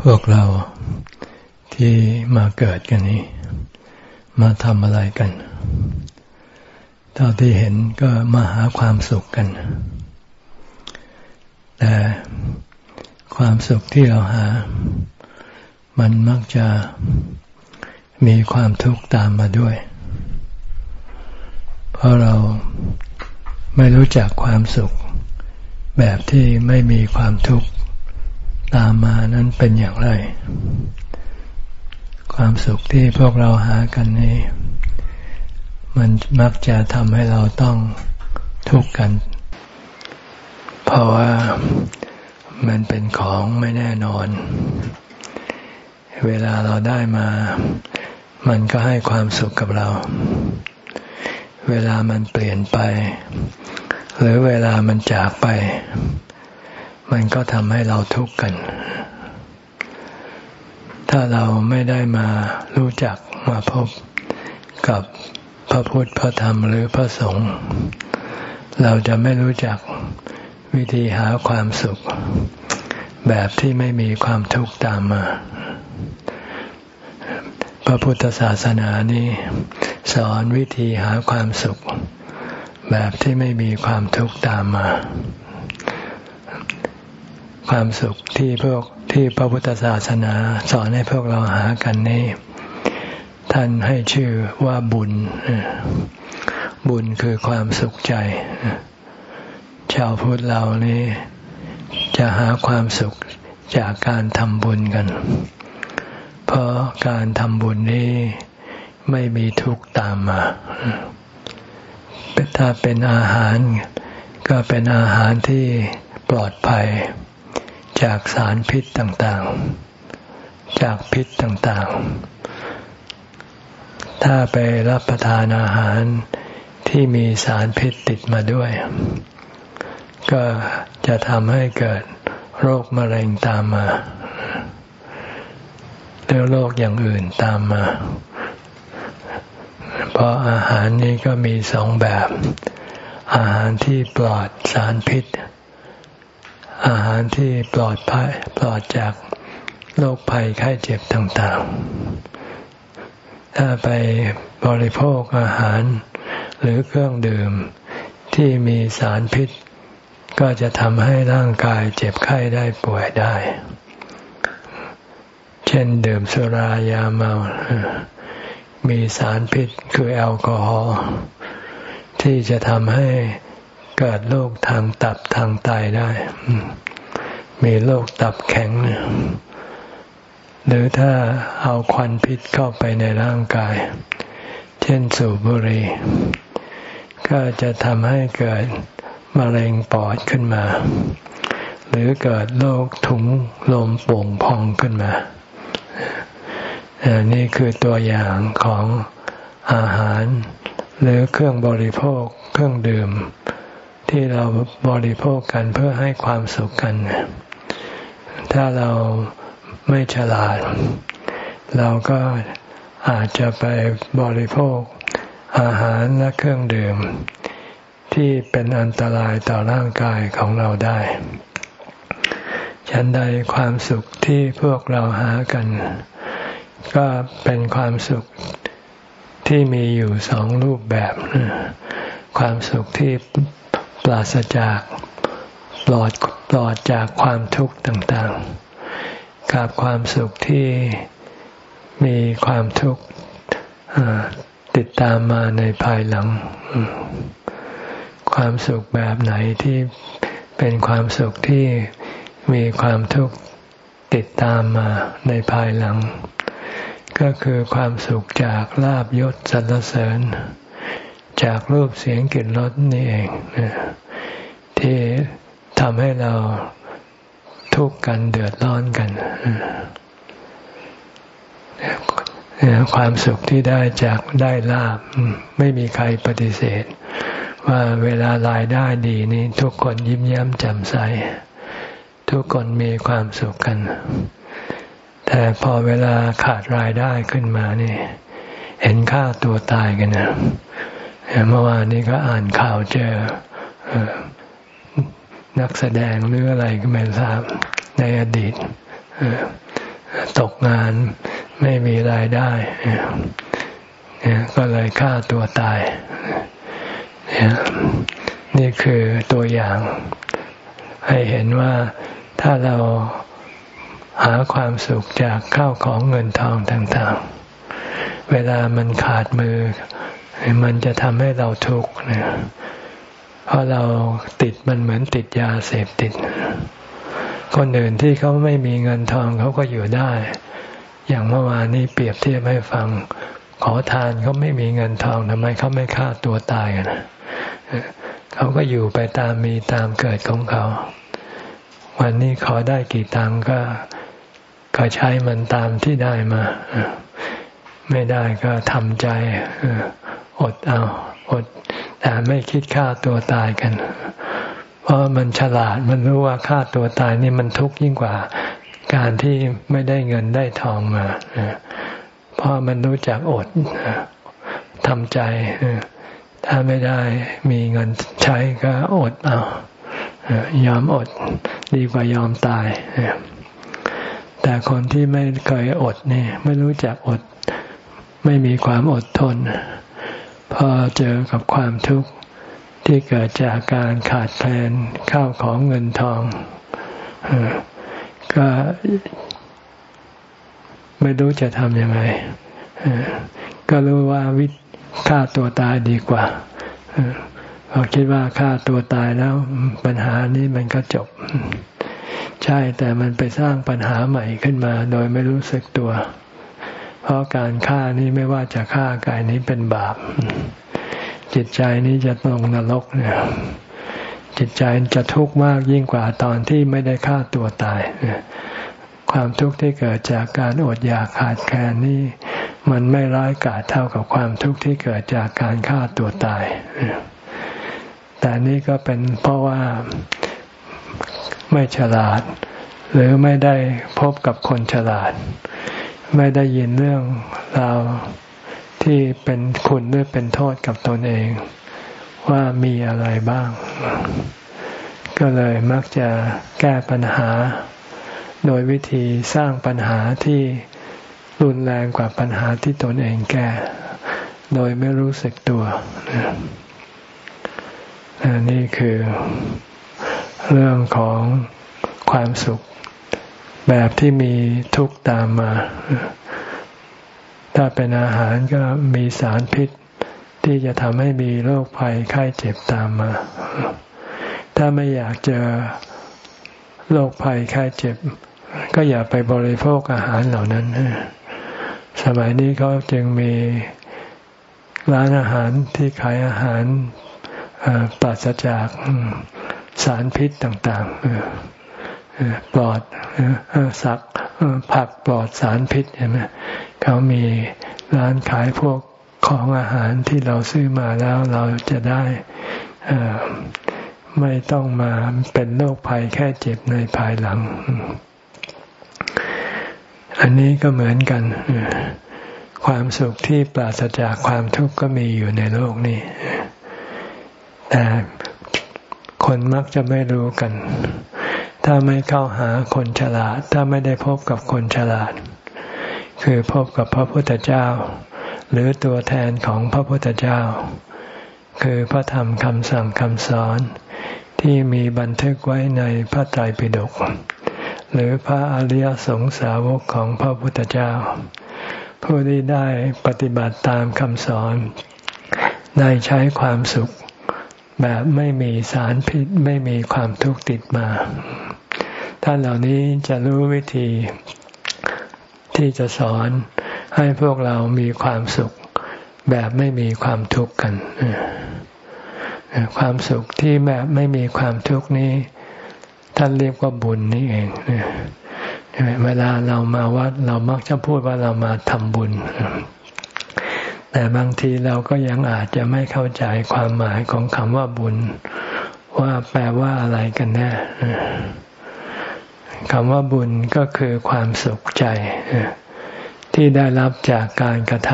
พวกเราที่มาเกิดกันนี้ มาทำอะไรกัน เท่าที่เห็นก็มาหาความสุขกัน แต่ความสุขที่เราหา มันมักจะมีความทุกข์ตามมาด้วย เพราะเราไม่รู้จักความสุข แบบที่ไม่มีความทุกข์ ตามมานั้นเป็นอย่างไร ความสุขที่พวกเราหากันนี้ มันมักจะทำให้เราต้องทุกข์กัน เพราะว่ามันเป็นของไม่แน่นอน เวลาเราได้มา มันก็ให้ความสุขกับเรา เวลามันเปลี่ยนไป หรือเวลามันจากไป มันก็ทำให้เราทุกข์กัน ถ้าเราไม่ได้มารู้จักมาพบกับพระพุทธพระธรรมหรือพระสงฆ์เราจะไม่รู้จักวิธีหาความสุข แบบที่ไม่มีความทุกข์ตามมา พระพุทธศาสนานี้สอนวิธีหาความสุข แบบที่ไม่มีความทุกข์ตามมา ความสุขที่พวกที่พระพุทธศาสนาสอนให้พวกเราหากันนี้ ท่านให้ชื่อว่าบุญ บุญคือความสุขใจ ชาวพุทธเรานี้จะหาความสุขจากการทำบุญกัน เพราะการทำบุญนี้ไม่มีทุกข์ตามมาถ้าเป็นอาหารก็เป็นอาหารที่ปลอดภัย จากสารพิษต่างๆ จากพิษต่างๆ ถ้าไปรับประทานอาหารที่มีสารพิษติดมาด้วย ก็จะทำให้เกิดโรคมะเร็งตามมาหรือโรคอย่างอื่นตามมา เพราะอาหารนี้ก็มีสองแบบ อาหารที่ปลอดสารพิษ อาหารที่ปลอดภัยปลอดจากโรคภัยไข้เจ็บต่างๆ ถ้าไปบริโภคอาหาร หรือเครื่องดื่มที่มีสารพิษ ก็จะทำให้ร่างกายเจ็บไข้ได้ป่วยได้ เช่นดื่มสุรายาเมา มีสารพิษคือแอลกอฮอล์ที่จะทำให้ เกิดโรคทางตับทางไตได้ มีโรคตับแข็ง หรือถ้าเอาควันพิษเข้าไปในร่างกาย เช่นสูบบุหรี่ก็จะทำให้เกิดมะเร็งปอดขึ้นมา หรือเกิดโรคถุงลมโป่งพองขึ้นมานี่คือตัวอย่างของอาหาร หรือเครื่องบริโภคเครื่องดื่ม ที่เราบริโภคกันเพื่อให้ความสุขกัน ถ้าเราไม่ฉลาด เราก็อาจจะไปบริโภคอาหารและเครื่องดื่ม ที่เป็นอันตรายต่อร่างกายของเราได้ ฉันใดความสุขที่พวกเราหากัน ก็เป็นความสุขที่มีอยู่สองรูปแบบ ความสุขที่ ปราศจากปลอดปลอดจากความทุกข์ต่างๆ กับความสุขที่มีความทุกข์ติดตามมาในภายหลัง ความสุขแบบไหนที่เป็นความสุขที่มีความทุกข์ติดตามมาในภายหลัง ก็คือความสุขจากลาบยศสรรเสริญ จากรูปเสียงกลิ่นรสนี่เองที่ทำให้เราทุกข์กันเดือดร้อนกันความสุขที่ได้จากได้ลาบไม่มีใครปฏิเสธ ว่าเวลารายได้ดีนี่ทุกคนยิ้มแย้มแจ่มใส ทุกคนมีความสุขกัน แต่พอเวลาขาดรายได้ขึ้นมานี่ เห็นค่าตัวตายกันนะ เมื่อวานนี้ก็อ่านข่าวเจอนักแสดงหรืออะไรก็ไม่ทราบในอดีตตกงานไม่มีรายได้ก็เลยฆ่าตัวตาย นี่คือตัวอย่าง ให้เห็นว่าถ้าเราหาความสุขจากข้าวของเงินทองต่างๆ เวลามันขาดมือ มันจะทำให้เราทุกข์นี่ยเพราะเราติดมันเหมือนติดยาเสพติด คนอื่นที่เขาไม่มีเงินทองเขาก็อยู่ได้ อย่างเมื่อวานนี้เปรียบเทียบให้ฟัง ขอทานเขาไม่มีเงินทองทำไมเขาไม่ฆ่าตัวตายกันเขาก็อยู่ไปตามมีตามเกิดของเขา วันนี้ขอได้กี่ตังก็ก็ใช้มันตามที่ได้มา ไม่ได้ก็ทำใจ อดเอาอด แต่ไม่คิดฆ่าตัวตายกัน เพราะมันฉลาดมันรู้ว่าฆ่าตัวตายนี่มันทุกข์ยิ่งกว่า การที่ไม่ได้เงินได้ทองมาเพราะมันรู้จักอดทำใจถ้าไม่ได้มีเงินใช้ก็อดเอายอมอดดีกว่ายอมตายแต่คนที่ไม่เคยอดนี่ไม่รู้จักอด ไม่มีความอดทน พอเจอกับความทุกข์ที่เกิดจากการขาดแคลนข้าวของเงินทองก็ไม่รู้จะทำยังไงก็รู้ว่าวิฆ่าตัวตายดีกว่าพอคิดว่าฆ่าตัวตายแล้วปัญหานี้มันก็จบ ใช่แต่มันไปสร้างปัญหาใหม่ขึ้นมา โดยไม่รู้สึกตัว เพราะการฆ่านี้ไม่ว่าจะฆ่ากายนี้เป็นบาป จิตใจนี้จะลงนรกเนี่ยจิตใจจะทุกข์มากยิ่งกว่าตอนที่ไม่ได้ฆ่าตัวตายความทุกข์ที่เกิดจากการอดอยากขาดแคลนนี่มันไม่ร้ายกาจเท่ากับความทุกข์ที่เกิดจากการฆ่าตัวตาย แต่นี่ก็เป็นเพราะว่าไม่ฉลาด หรือไม่ได้พบกับคนฉลาด ไม่ได้ยินเรื่องราวที่เป็นคุณหรือเป็นโทษกับตนเอง ว่ามีอะไรบ้าง ก็เลยมักจะแก้ปัญหา โดยวิธีสร้างปัญหาที่รุนแรงกว่าปัญหาที่ตนเองแก้ โดยไม่รู้สึกตัวนี่คือเรื่องของความสุข แบบที่มีทุกข์ตามมา ถ้าเป็นอาหารก็มีสารพิษ ที่จะทำให้มีโรคภัยไข้เจ็บตามมา ถ้าไม่อยากเจอโรคภัยไข้เจ็บ ก็อย่าไปบริโภคอาหารเหล่านั้น สมัยนี้เขาจึงมีร้านอาหารที่ขายอาหารปราศจากสารพิษต่าง ๆ ปลอดสักผักปลอดสารพิษเห็นไหมเขามีร้านขายพวกของอาหารที่เราซื้อมาแล้วเราจะได้ไม่ต้องมาเป็นโรคภัยแค่เจ็บในภายหลัง อันนี้ก็เหมือนกัน ความสุขที่ปราศจากความทุกข์ก็มีอยู่ในโลกนี้ แต่คนมักจะไม่รู้กัน ถ้าไม่เข้าหาคนฉลาด ถ้าไม่ได้พบกับคนฉลาด คือพบกับพระพุทธเจ้า หรือตัวแทนของพระพุทธเจ้า คือพระธรรมคำสั่งคำสอนที่มีบันทึกไว้ในพระไตรปิฎกหรือพระอริยสงสาวกของพระพุทธเจ้า ผู้ที่ได้ปฏิบัติตามคำสอน ได้ใช้ความสุขแบบไม่มีสารพิษไม่มีความทุกข์ติดมา ท่านเหล่านี้จะรู้วิธีที่จะสอนให้พวกเรามีความสุขแบบไม่มีความทุกข์กัน ความสุขที่แบบไม่มีความทุกข์นี้ ท่านเรียกว่าบุญนี่เองเวลาเรามาวัดเรามักจะพูดว่าเรามาทำบุญ แต่บางทีเราก็ยังอาจจะไม่เข้าใจความหมายของคำว่าบุญ ว่าแปลว่าอะไรกันแน่ คำว่าบุญก็คือความสุขใจ ที่ได้รับจากการกระท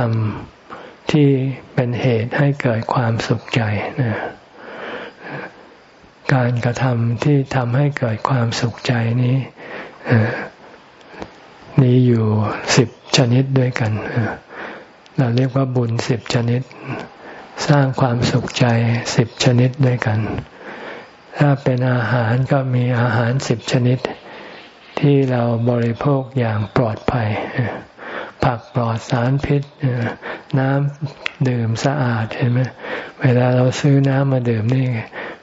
ำที่เป็นเหตุให้เกิดความสุขใจ การกระทำที่ทำให้เกิดความสุขใจนี้นี้อยู่สิบชนิดด้วยกัน เราเรียกว่าบุญสิบชนิด สร้างความสุขใจสิบชนิดด้วยกัน ถ้าเป็นอาหารก็มีอาหารสิบชนิด ที่เราบริโภคอย่างปลอดภัย ผักปลอดสารพิษ น้ำดื่มสะอาดเห็นไหมเวลาเราซื้อน้ำมาดื่มนี่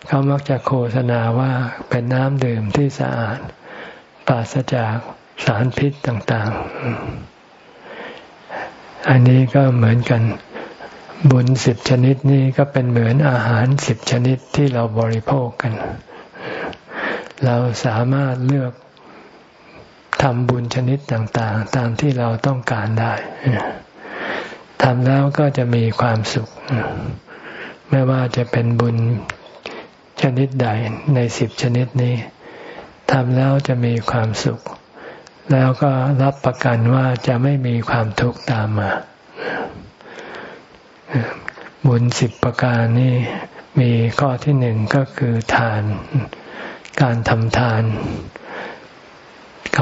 เขามักจะโฆษณาว่าเป็นน้ำดื่มที่สะอาด ปราศจากสารพิษต่างๆ อันนี้ก็เหมือนกันบุญสิบชนิดนี้ก็เป็นเหมือนอาหารสิบชนิดที่เราบริโภคกัน เราสามารถเลือก ทำบุญชนิดต่างๆ ตามที่เราต้องการได้ทำแล้วก็จะมีความสุข ไม่ว่าจะเป็นบุญชนิดใดในสิบชนิดนี้ทำแล้วจะมีความสุข แล้วก็รับประกันว่าจะไม่มีความทุกข์ตามมา บุญสิบประการนี้มีข้อที่หนึ่งก็คือทาน การทำทาน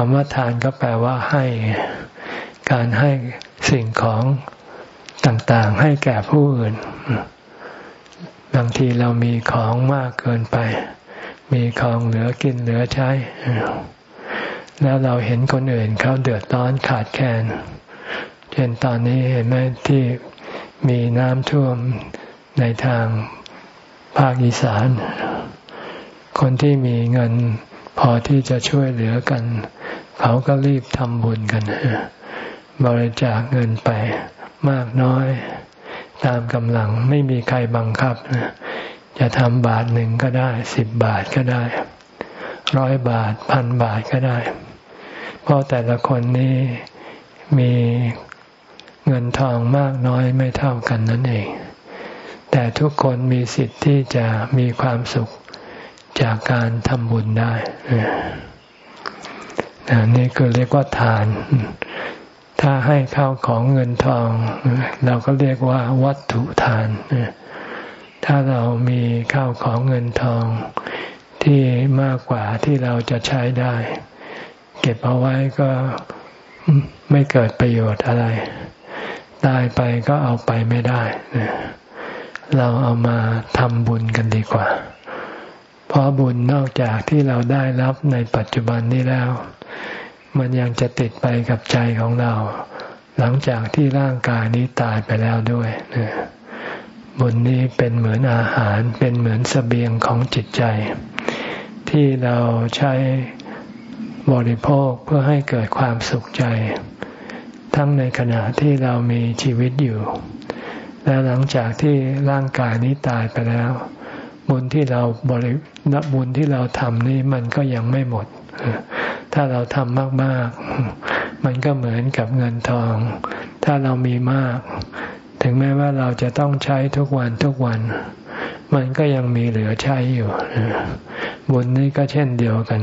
คำว่าทานก็แปลว่าให้ การให้สิ่งของต่างๆ ให้แก่ผู้อื่น บางทีเรามีของมากเกินไป มีของเหลือกินเหลือใช้ แล้วเราเห็นคนอื่นเขาเดือดร้อนขาดแคลน เช่นตอนนี้เห็นไหมที่มีน้ำท่วมในทางภาคอีสาน คนที่มีเงินพอที่จะช่วยเหลือกัน เขาก็รีบทำบุญกัน บริจาคเงินไปมากน้อย ตามกำลังไม่มีใครบังคับจะทำบาทหนึ่งก็ได้สิบบาทก็ได้ ร้อยบาทพันบาทก็ได้ เพราะแต่ละคนนี้มีเงินทองมากน้อยไม่เท่ากันนั่นเอง แต่ทุกคนมีสิทธิ์ที่จะมีความสุขจากการทำบุญได้ นี่คือเรียกว่าทาน ถ้าให้ข้าวของเงินทอง เราก็เรียกว่าวัตถุทาน ถ้าเรามีข้าวของเงินทองที่มากกว่าที่เราจะใช้ได้ เก็บเอาไว้ก็ไม่เกิดประโยชน์อะไรตายไปก็เอาไปไม่ได้ เราเอามาทำบุญกันดีกว่า เพราะบุญนอกจากที่เราได้รับในปัจจุบันนี้แล้ว มันยังจะติดไปกับใจของเรา หลังจากที่ร่างกายนี้ตายไปแล้วด้วยบุญนี้เป็นเหมือนอาหารเป็นเหมือนสเสบียงของจิตใจ ที่เราใช้บริโภคเพื่อให้เกิดความสุขใจ ทั้งในขณะที่เรามีชีวิตอยู่ และหลังจากที่ร่างกายนี้ตายไปแล้ว บุญที่เราบรินับบุญที่เราทำนี่มันก็ยังไม่หมด ถ้าเราทำมากๆ มันก็เหมือนกับเงินทอง ถ้าเรามีมาก ถึงแม้ว่าเราจะต้องใช้ทุกวันทุกวัน มันก็ยังมีเหลือใช้อยู่ บุญนี้ก็เช่นเดียวกัน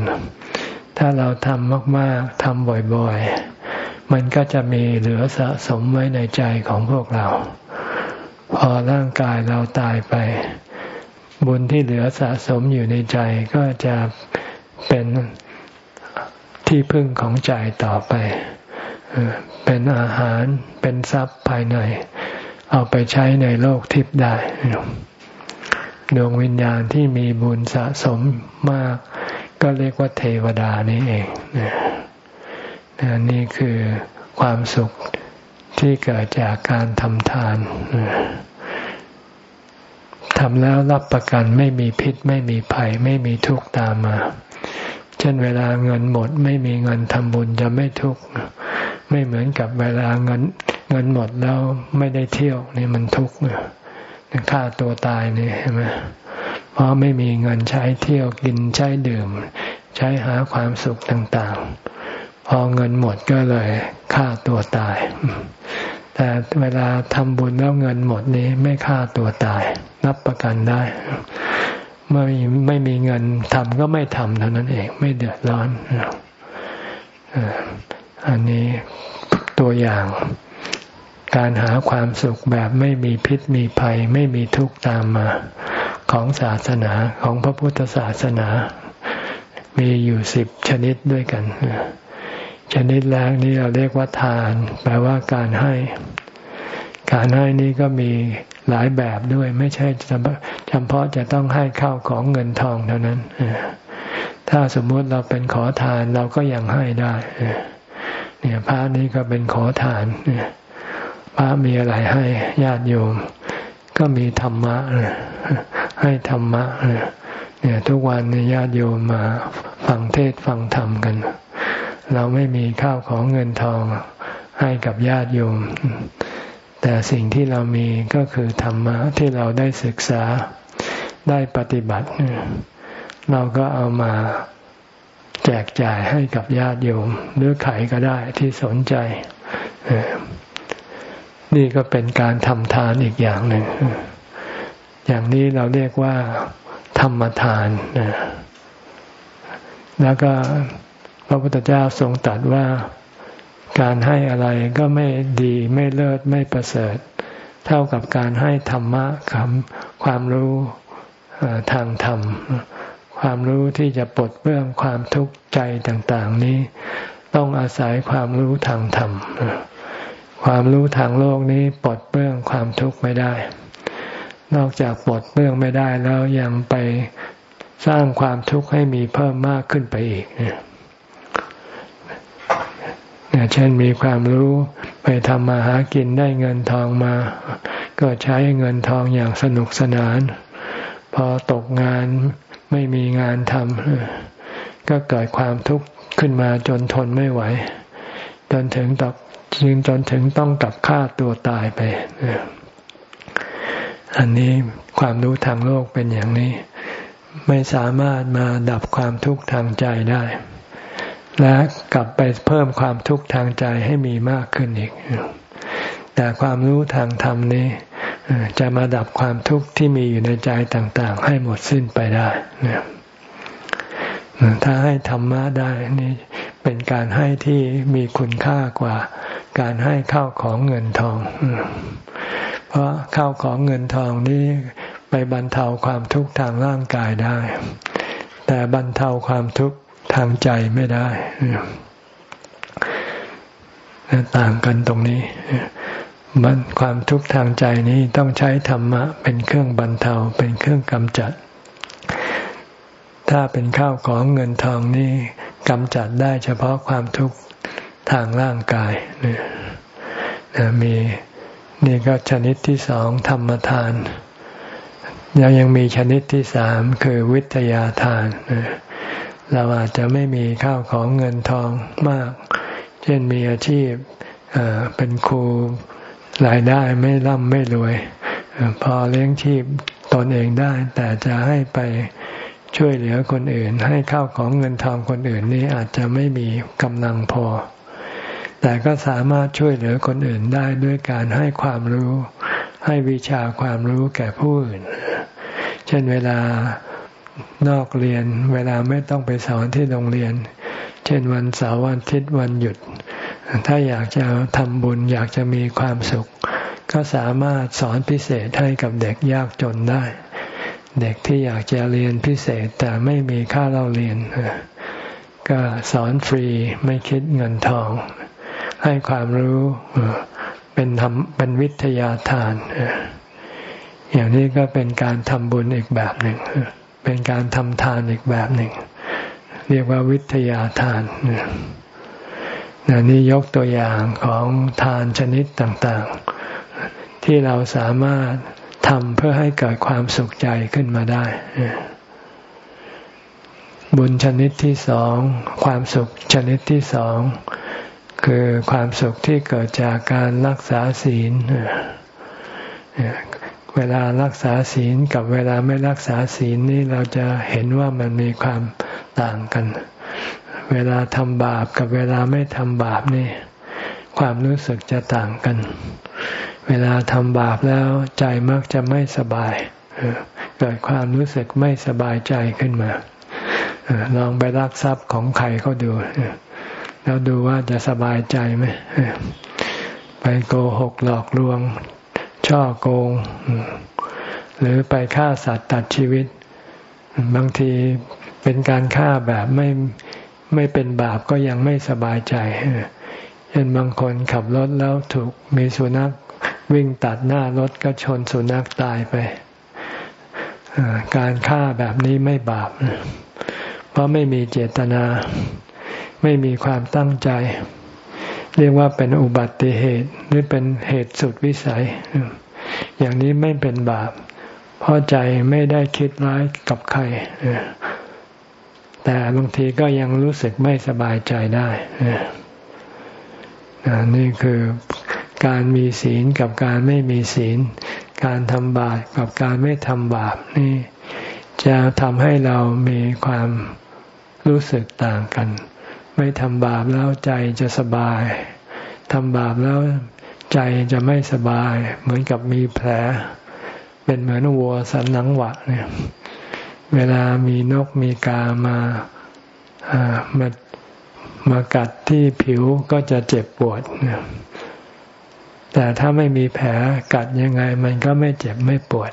ถ้าเราทำมากๆทำบ่อยๆ มันก็จะมีเหลือสะสมไว้ในใจของพวกเรา พอร่างกายเราตายไป บุญที่เหลือสะสมอยู่ในใจก็จะเป็นที่พึ่งของใจต่อไป เป็นอาหารเป็นทรัพย์ภายใน เอาไปใช้ในโลกทิพย์ได้ ดวงวิญญาณที่มีบุญสะสมมาก ก็เรียกว่าเทวดานี่เองนี่คือความสุขที่เกิดจากการทำทาน ทำแล้วรับประกันไม่มีพิษ ไม่มีภัย ไม่มีทุกข์ตามมา เช่นเวลาเงินหมด ไม่มีเงินทำบุญจะไม่ทุกข์ไม่เหมือนกับเวลาเงินเงินหมดแล้วไม่ได้เที่ยวนี่มันทุกข์ฆ่าตัวตายนี่ใช่ไหมเพราะไม่มีเงินใช้เที่ยวกินใช้ดื่ม ใช้หาความสุขต่าง ๆ พอเงินหมดก็เลยฆ่าตัวตาย แต่เวลาทำบุญแล้วเงินหมดนี้ไม่ฆ่าตัวตาย รับประกันได้ เมื่อไม่มีเงินทำก็ไม่ทำเท่านั้นเองไม่เดือดร้อนอันนี้ตัวอย่างการหาความสุขแบบไม่มีพิษมีภัย ไม่มีทุกข์ตามมา ของศาสนาของพระพุทธศาสนา มีอยู่สิบชนิดด้วยกัน ชนิดแรกนี้เราเรียกว่าทาน แปลว่าการให้ การให้นี้ก็มีหลายแบบด้วย ไม่ใช่เฉพาะจะต้องให้ข้าวของเงินทองเท่านั้น ถ้าสมมติเราเป็นขอทานเราก็ยังให้ได้ เนี่ยพระนี้ก็เป็นขอทานพระมีอะไรให้ญาติโยม ก็มีธรรมะให้ธรรมะเนี่ยทุกวันญาติโยมมาฟังเทศฟังธรรมกัน เราไม่มีข้าวของเงินทองให้กับญาติโยม แต่สิ่งที่เรามีก็คือธรรมะที่เราได้ศึกษาได้ปฏิบัติ เราก็เอามาแจกจ่ายให้กับญาติโยม หรือใครก็ได้ที่สนใจ นี่ก็เป็นการทำทานอีกอย่างหนึ่ง อย่างนี้เราเรียกว่า ธรรมทาน แล้วก็ พระพุทธเจ้าทรงตรัสว่าการให้อะไรก็ไม่ดีไม่เลิศไม่ประเสริฐ เท่ากับการให้ธรรมะคำความรู้ทางธรรม ความรู้ที่จะปลดเปลื้องความทุกข์ใจต่างๆ นี้ ต้องอาศัยความรู้ทางธรรม ความรู้ทางโลกนี้ปลดเปลื้องความทุกข์ไม่ได้ นอกจากปลดเปลื้องไม่ได้แล้วยังไปสร้างความทุกข์ให้มีเพิ่มมากขึ้นไปอีกเนี่ย เช่นมีความรู้ไปทำมาหากินได้เงินทองมา ก็ใช้เงินทองอย่างสนุกสนาน พอตกงานไม่มีงานทำก็เกิดความทุกข์ขึ้นมาจนทนไม่ไหว จนถึงตกจึงจนถึงต้องกลับฆ่าตัวตายไป อันนี้ความรู้ทางโลกเป็นอย่างนี้ ไม่สามารถมาดับความทุกข์ทางใจได้ และกลับไปเพิ่มความทุกข์ทางใจให้มีมากขึ้นอีก แต่ความรู้ทางธรรมนี้จะมาดับความทุกข์ที่มีอยู่ในใจต่างๆ ให้หมดสิ้นไปได้ถ้าให้ธรรมะได้นี่เป็นการให้ที่มีคุณค่ากว่า การให้ข้าวของเงินทอง เพราะข้าวของเงินทองนี้ไปบรรเทาความทุกข์ทางร่างกายได้ แต่บรรเทาความทุกข์ ทางใจไม่ได้ต่างกันตรงนี้มันความทุกข์ทางใจนี้ต้องใช้ธรรมะ เป็นเครื่องบรรเทาเป็นเครื่องกำจัด ถ้าเป็นข้าวของเงินทองนี่กำจัดได้เฉพาะความทุกข์ทางร่างกายเนี่ยมีนี่ก็ชนิดที่สองธรรมทานยังยังมีชนิดที่สามคือวิทยาทานเเราอาจจะไม่มีข้าวของเงินทองมาก เช่นมีอาชีพเป็นครูรายได้ไม่ร่ำไม่รวย พอเลี้ยงชีพตนเองได้ แต่จะให้ไปช่วยเหลือคนอื่น ให้ข้าวของเงินทองคนอื่นนี้อาจจะไม่มีกำลังพอ แต่ก็สามารถช่วยเหลือคนอื่นได้ด้วยการให้ความรู้ ให้วิชาความรู้แก่ผู้อื่น เช่นเวลา นอกเรียน เวลาไม่ต้องไปสอนที่โรงเรียน เช่นวันเสาร์วันอาทิตย์วันหยุด ถ้าอยากจะทำบุญอยากจะมีความสุข ก็สามารถสอนพิเศษให้กับเด็กยากจนได้ เด็กที่อยากจะเรียนพิเศษแต่ไม่มีค่าเล่าเรียน ก็สอนฟรีไม่คิดเงินทอง ให้ความรู้เป็นทำเป็นวิทยาทาน อย่างนี้ก็เป็นการทำบุญอีกแบบหนึ่ง เป็นการทำทานอีกแบบหนึ่ง เรียกว่าวิทยาทานนี่ยกตัวอย่างของทานชนิดต่างๆ ที่เราสามารถทำเพื่อให้เกิดความสุขใจขึ้นมาได้ บุญชนิดที่สอง ความสุขชนิดที่สอง คือความสุขที่เกิดจากการรักษาศีล เวลารักษาศีลกับเวลาไม่รักษาศีลนี่เราจะเห็นว่ามันมีความต่างกัน เวลาทำบาปกับเวลาไม่ทำบาปนี่ ความรู้สึกจะต่างกัน เวลาทำบาปแล้วใจมักจะไม่สบายเกิดความรู้สึกไม่สบายใจขึ้นมาลองไปรักทรัพย์ของใครเขาดูแล้วดูว่าจะสบายใจไหมไปโกหกหลอกลวง ช่อโกง หรือไปฆ่าสัตว์ตัดชีวิต บางทีเป็นการฆ่าแบบไม่ไม่เป็นบาปก็ยังไม่สบายใจเช่นบางคนขับรถแล้วถูกมีสุนัขวิ่งตัดหน้ารถก็ชนสุนัขตายไปการฆ่าแบบนี้ไม่บาป เพราะไม่มีเจตนา ไม่มีความตั้งใจ เรียกว่าเป็นอุบัติเหตุหรือเป็นเหตุสุดวิสัย อย่างนี้ไม่เป็นบาป เพราะใจไม่ได้คิดร้ายกับใคร แต่บางทีก็ยังรู้สึกไม่สบายใจได้นี่คือการมีศีลกับการไม่มีศีล การทำบาปกับการไม่ทำบาปนี่จะทำให้เรามีความรู้สึกต่างกัน ไม่ทำบาปแล้วใจจะสบายทำบาปแล้วใจจะไม่สบาย เหมือนกับมีแผล เป็นเหมือนวัวสันหลังหวะเนี่ยเวลามีนกมีกามามามากัดที่ผิวก็จะเจ็บปวดเนี่ยแต่ถ้าไม่มีแผลกัดยังไง มันก็ไม่เจ็บไม่ปวด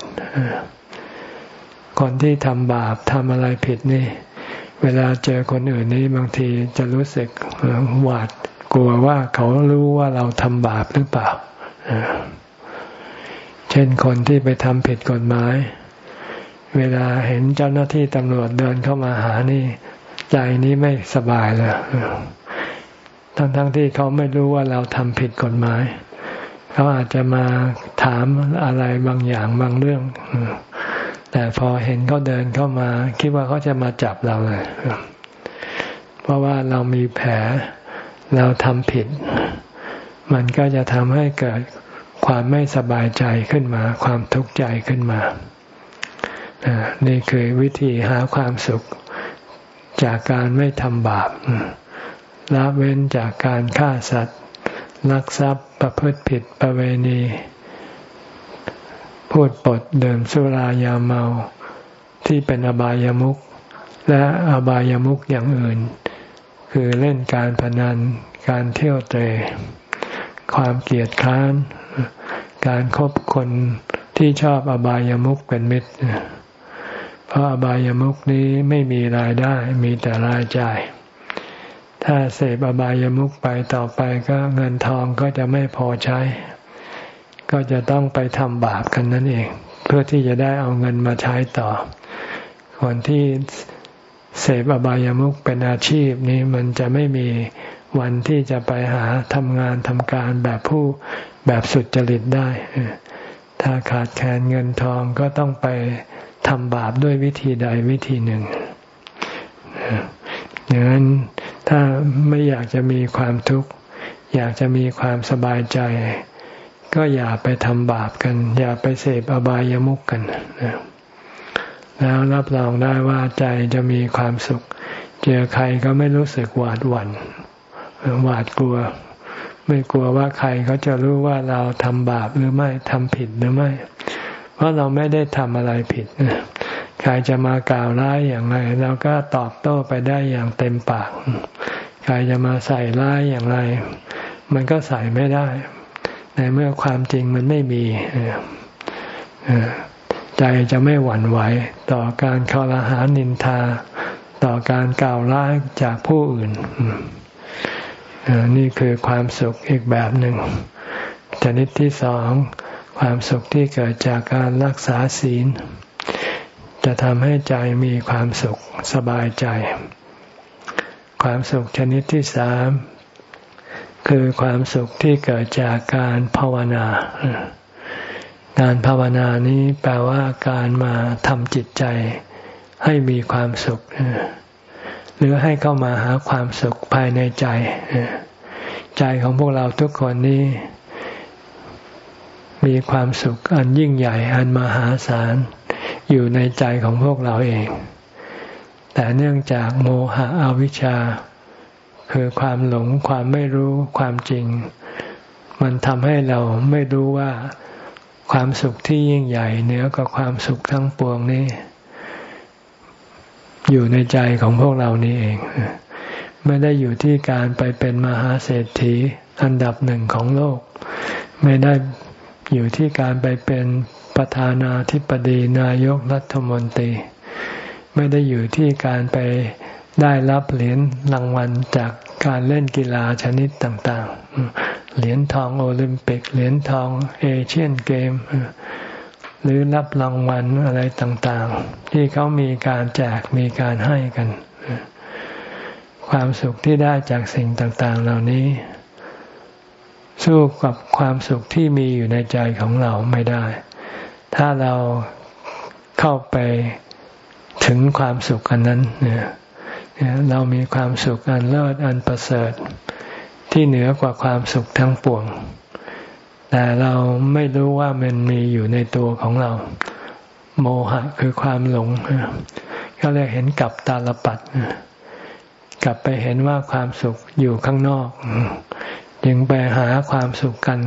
คนที่ทำบาปทำอะไรผิดนี่ เวลาเจอคนอื่นนี่บางทีจะรู้สึกหวาดกลัวว่าเขารู้ว่าเราทำบาปหรือเปล่า เช่นคนที่ไปทำผิดกฎหมาย เวลาเห็นเจ้าหน้าที่ตำรวจเดินเข้ามาหานี่ ใจนี้ไม่สบายเลยทั้งๆทที่เขาไม่รู้ว่าเราทำผิดกฎหมาย เขาอาจจะมาถามอะไรบางอย่างบางเรื่อง แต่พอเห็นเขาเดินเข้ามา คิดว่าเขาจะมาจับเราเลย เพราะว่าเรามีแผลเราทำผิด มันก็จะทำให้เกิดความไม่สบายใจขึ้นมา ความทุกข์ใจขึ้นมา นี่คือวิธีหาความสุขจากการไม่ทำบาปละเว้นจากการฆ่าสัตว์ลักทรัพย์ประพฤติผิดประเวณี พูดปดเดิมสุรายาเมาที่เป็นอบายามุขและอบายามุขอย่างอื่น คือเล่นการพนัน การเที่ยวเตะความเกลียดค้าน การครบคนที่ชอบอบายามุขเป็นมิตร เพราะอบายามุขนี้ไม่มีรายได้มีแต่รายจ่าย ถ้าเสพอบายามุขไปต่อไปก็เงินทองก็จะไม่พอใช้ ก็จะต้องไปทำบาปกันนั่นเอง เพื่อที่จะได้เอาเงินมาใช้ต่อ คนที่เสพอบายามุขเป็นอาชีพนี้มันจะไม่มีวันที่จะไปหาทำงานทำการแบบผู้แบบสุดจริตได้ ถ้าขาดแคลนเงินทองก็ต้องไปทำบาปด้วยวิธีใดวิธีหนึ่งอย่างนั้นถ้าไม่อยากจะมีความทุกข์ อยากจะมีความสบายใจ ก็อย่าไปทำบาปกัน อย่าไปเสพอบายามุกกันแล้วรับรองได้ว่าใจจะมีความสุข เจอใครก็ไม่รู้สึกหวาดหวัน่นหวาดกลัว ไม่กลัวว่าใครเขาจะรู้ว่าเราทำบาปหรือไม่ทำผิดหรือไม่ เพราะเราไม่ได้ทำอะไรผิดใครจะมากล่าวร้ายอย่างไรเราก็ตอบโต้ไปได้อย่างเต็มปาก ใครจะมาใส่ร้ายอย่างไร มันก็ใส่ไม่ได้ ในเมื่อความจริงมันไม่มีใจจะไม่หวั่นไหวต่อการคอรหานินทา ต่อการกล่าวร้ายจากผู้อื่น นี่คือความสุขอีกแบบหนึ่งชนิดที่สอง ความสุขที่เกิดจากการรักษาศีล จะทำให้ใจมีความสุขสบายใจ ความสุขชนิดที่สาม คือความสุขที่เกิดจากการภาวนา การภาวนานี้แปลว่าการมาทำจิตใจให้มีความสุข หรือให้เข้ามาหาความสุขภายในใจ ใจของพวกเราทุกคนนี้มีความสุขอันยิ่งใหญ่อันมหาศาลอยู่ในใจของพวกเราเอง แต่เนื่องจากโมหะอวิชชา คือความหลงความไม่รู้ความจริง มันทำให้เราไม่รู้ว่าความสุขที่ยิ่งใหญ่เหนือกว่าความสุขทั้งปวงนี้อยู่ในใจของพวกเรานี่เอง ไม่ได้อยู่ที่การไปเป็นมหาเศรษฐีอันดับหนึ่งของโลก ไม่ได้อยู่ที่การไปเป็นประธานาธิบดีนายกรัฐมนตรี ไม่ได้อยู่ที่การไป ได้รับเหรียญรางวัลจากการเล่นกีฬาชนิดต่างๆ เหรียญทองโอลิมปิก เหรียญทองเอเชียนเกม หรือรับรางวัลอะไรต่างๆ ที่เขามีการแจกมีการให้กัน ความสุขที่ได้จากสิ่งต่างๆ เหล่านี้ สู้กับความสุขที่มีอยู่ในใจของเราไม่ได้ ถ้าเราเข้าไปถึงความสุขอันนั้นเนี่ย เรามีความสุขอันเลิศอันประเสริฐ ที่เหนือกว่าความสุขทั้งปวง แต่เราไม่รู้ว่ามันมีอยู่ในตัวของเรา โมหะคือความหลงก็เลยเห็นกับตาลปัดกลับไปเห็นว่าความสุขอยู่ข้างนอกยังไปหาความสุขกัน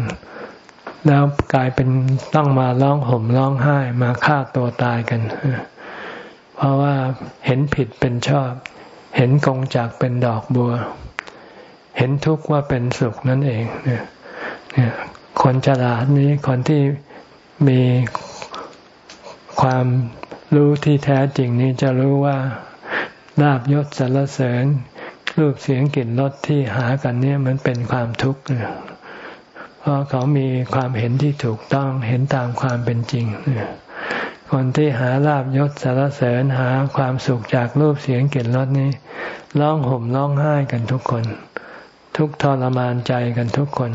แล้วกลายเป็นต้องมาร้องห่มร้องไห้มาฆ่าตัวตายกัน เพราะว่าเห็นผิดเป็นชอบ เห็นกงจากเป็นดอกบัว เห็นทุกข์ว่าเป็นสุขนั่นเองเนี่ยคนฉลาดนี้คนที่มีความรู้ที่แท้จริงนี้จะรู้ว่าลาบยศสรรเสริญรูปเสียงกลิ่นรสที่หากันเนี่ยมันเป็นความทุกข์เพราะเขามีความเห็นที่ถูกต้องเห็นตามความเป็นจริง คนที่หาลาบยศสารเสริญหาความสุขจากรูปเสียงกลิ่นรสนี้ร้องห่มร้องไห้กันทุกคน ทุกทรมานใจกันทุกคน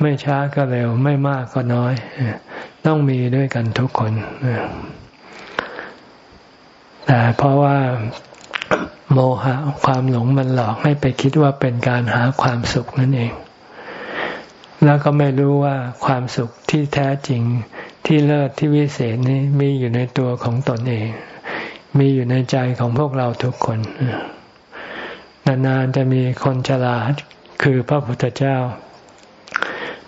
ไม่ช้าก็เร็วไม่มากก็น้อย ต้องมีด้วยกันทุกคนแต่เพราะว่าโมหะความหลงมันหลอกให้ไปคิดว่าเป็นการหาความสุขนั่นเอง แล้วก็ไม่รู้ว่าความสุขที่แท้จริง ที่เลิศที่วิเศษนี้มีอยู่ในตัวของตนเอง มีอยู่ในใจของพวกเราทุกคนนานๆจะมีคนฉลาดคือพระพุทธเจ้า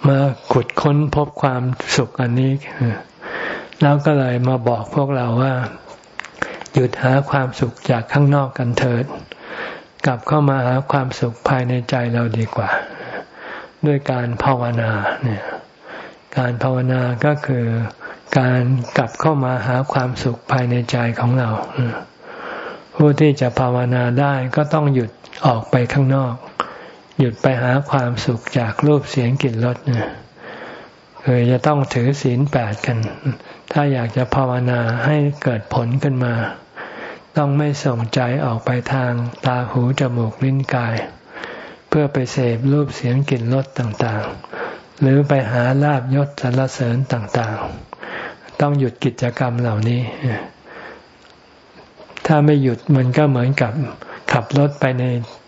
มาขุดค้นพบความสุขอันนี้แล้วก็เลยมาบอกพวกเราว่า หยุดหาความสุขจากข้างนอกกันเถิด กลับเข้ามาหาความสุขภายในใจเราดีกว่า ด้วยการภาวนาเนี่ย การภาวนาก็คือการกลับเข้ามาหาความสุขภายในใจของเรา ผู้ที่จะภาวนาได้ก็ต้องหยุดออกไปข้างนอก หยุดไปหาความสุขจากรูปเสียงกลิ่นรสเนี่ยคือจะต้องถือศีลแปดกัน ถ้าอยากจะภาวนาให้เกิดผลขึ้นมา ต้องไม่ส่งใจออกไปทางตาหูจมูกลิ้นกาย เพื่อไปเสพรูปเสียงกลิ่นรสต่างๆ หรือไปหาลาบยศสรรเสริญต่างๆ ต้องหยุดกิจกรรมเหล่านี้ ถ้าไม่หยุดมันก็เหมือนกับขับรถไปใน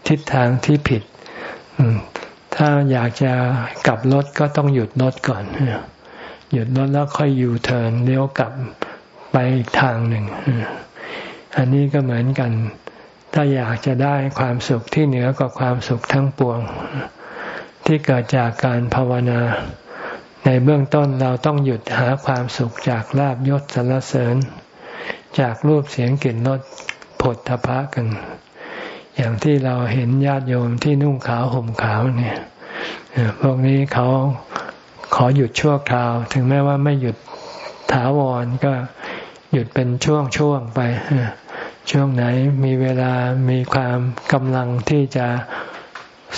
ทิศทางที่ผิด ถ้าอยากจะกลับรถก็ต้องหยุดรถก่อน หยุดรถแล้วค่อยยูเทิร์นเลี้ยวกลับไปอีกทางหนึ่ง อันนี้ก็เหมือนกัน ถ้าอยากจะได้ความสุขที่เหนือกว่าความสุขทั้งปวง ที่เกิดจากการภาวนา ในเบื้องต้นเราต้องหยุดหาความสุขจากลาบยศสรรเสริญ จากรูปเสียงกลิ่นรสผลทพะกัน อย่างที่เราเห็นญาติโยมที่นุ่งขาวห่มขาวเนี่ยพวกนี้เขาขอหยุดชั่วคราว ถึงแม้ว่าไม่หยุดถาวรก็หยุดเป็นช่วงๆไป ช่วงไหนมีเวลามีความกำลังที่จะ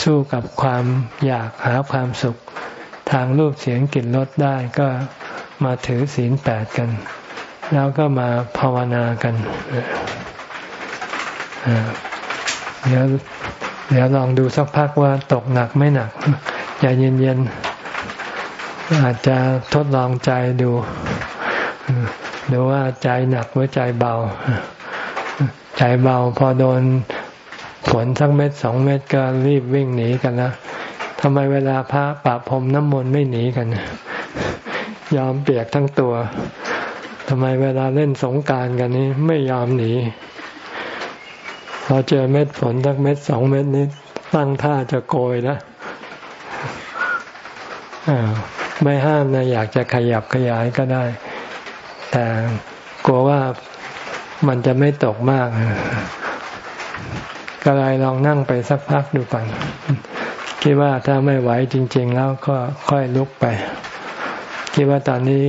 สู้กับความอยากหาความสุข ทางรูปเสียงกลิ่นรสได้ก็มาถือศีลแปดกัน แล้วก็มาภาวนากันเดี๋ยวเดี๋ยวลองดูสักพักว่าตกหนักไม่หนักใจเย็นๆอาจจะทดลองใจดูดูว่าใจหนักหรือใจเบา ใจเบาพอโดน ฝนสักเม็ดสองเม็ดก็รีบวิ่งหนีกันนะทำไมเวลาพระปะพรมน้ำมนต์ไม่หนีกัน ยอมเปียกทั้งตัวทำไมเวลาเล่นสงการกันนี้ไม่ยอมหนีพอเจอเม็ดฝนสักเม็ดสองเม็ดนี้ตั้งท่าจะโกยนะไม่ห้ามนะอยากจะขยับขยายก็ได้ แต่กลัวว่ามันจะไม่ตกมาก ก็เลยลองนั่งไปสักพักดูก่อนคิดว่าถ้าไม่ไหวจริง ๆ แล้วก็ค่อยลุกไป คิดว่าตอนนี้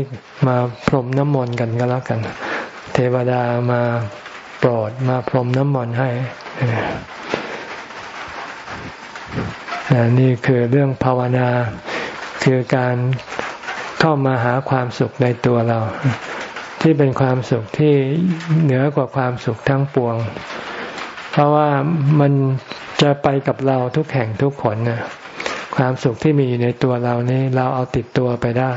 มาพรมน้ำมนต์กันก็แล้วกัน เทวดามาโปรดมาพรมน้ำมนต์ให้นี่คือเรื่องภาวนาคือการเข้ามาหาความสุขในตัวเรา ที่เป็นความสุขที่เหนือกว่าความสุขทั้งปวง เพราะว่ามันจะไปกับเราทุกแห่งทุกคนนะความสุขที่มีอยู่ในตัวเรานี้เราเอาติดตัวไปได้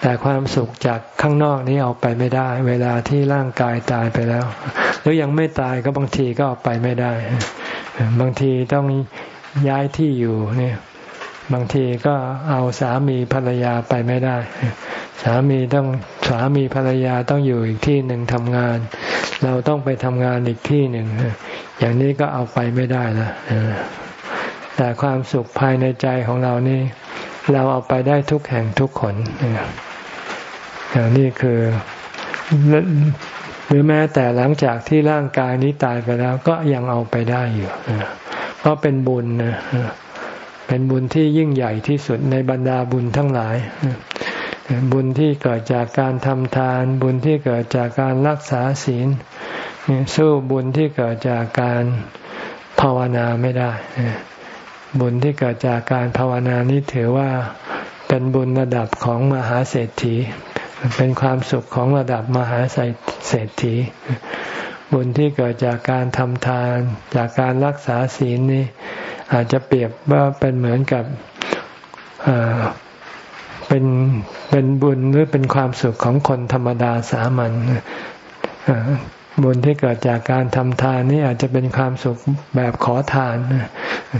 แต่ความสุขจากข้างนอกนี้เอาไปไม่ได้ เวลาที่ร่างกายตายไปแล้วหรือยังไม่ตายก็บางทีก็เอาไปไม่ได้ บางทีต้องย้ายที่อยู่เนี่ย บางทีก็เอาสามีภรรยาไปไม่ได้ สามีต้องสามีภรรยาต้องอยู่อีกที่หนึ่งทำงาน เราต้องไปทำงานอีกที่หนึ่งอย่างนี้ก็เอาไปไม่ได้ละแต่ความสุขภายในใจของเรานี่ เราเอาไปได้ทุกแห่งทุกคนอย่างนี้คือหรือแม้แต่หลังจากที่ร่างกายนี้ตายไปแล้ว ก็ยังเอาไปได้อยู่เพราะเป็นบุญนะ เป็นบุญที่ยิ่งใหญ่ที่สุดในบรรดาบุญทั้งหลาย บุญที่เกิดจากการทำทาน บุญที่เกิดจากการรักษาศีลสู้บุญที่เกิดจากการภาวนาไม่ได้ บุญที่เกิดจากการภาวนานี้ถือว่าเป็นบุญระดับของมหาเศรษฐี เป็นความสุขของระดับมหาเศรษฐี บุญที่เกิดจากการทำทาน จากการรักษาศีลนี่ อาจจะเปรียบว่าเป็นเหมือนกับเป็นเป็นบุญหรือเป็นความสุขของคนธรรมดาสามัญบุญที่เกิดจากการทำทานนี่อาจจะเป็นความสุขแบบขอทาน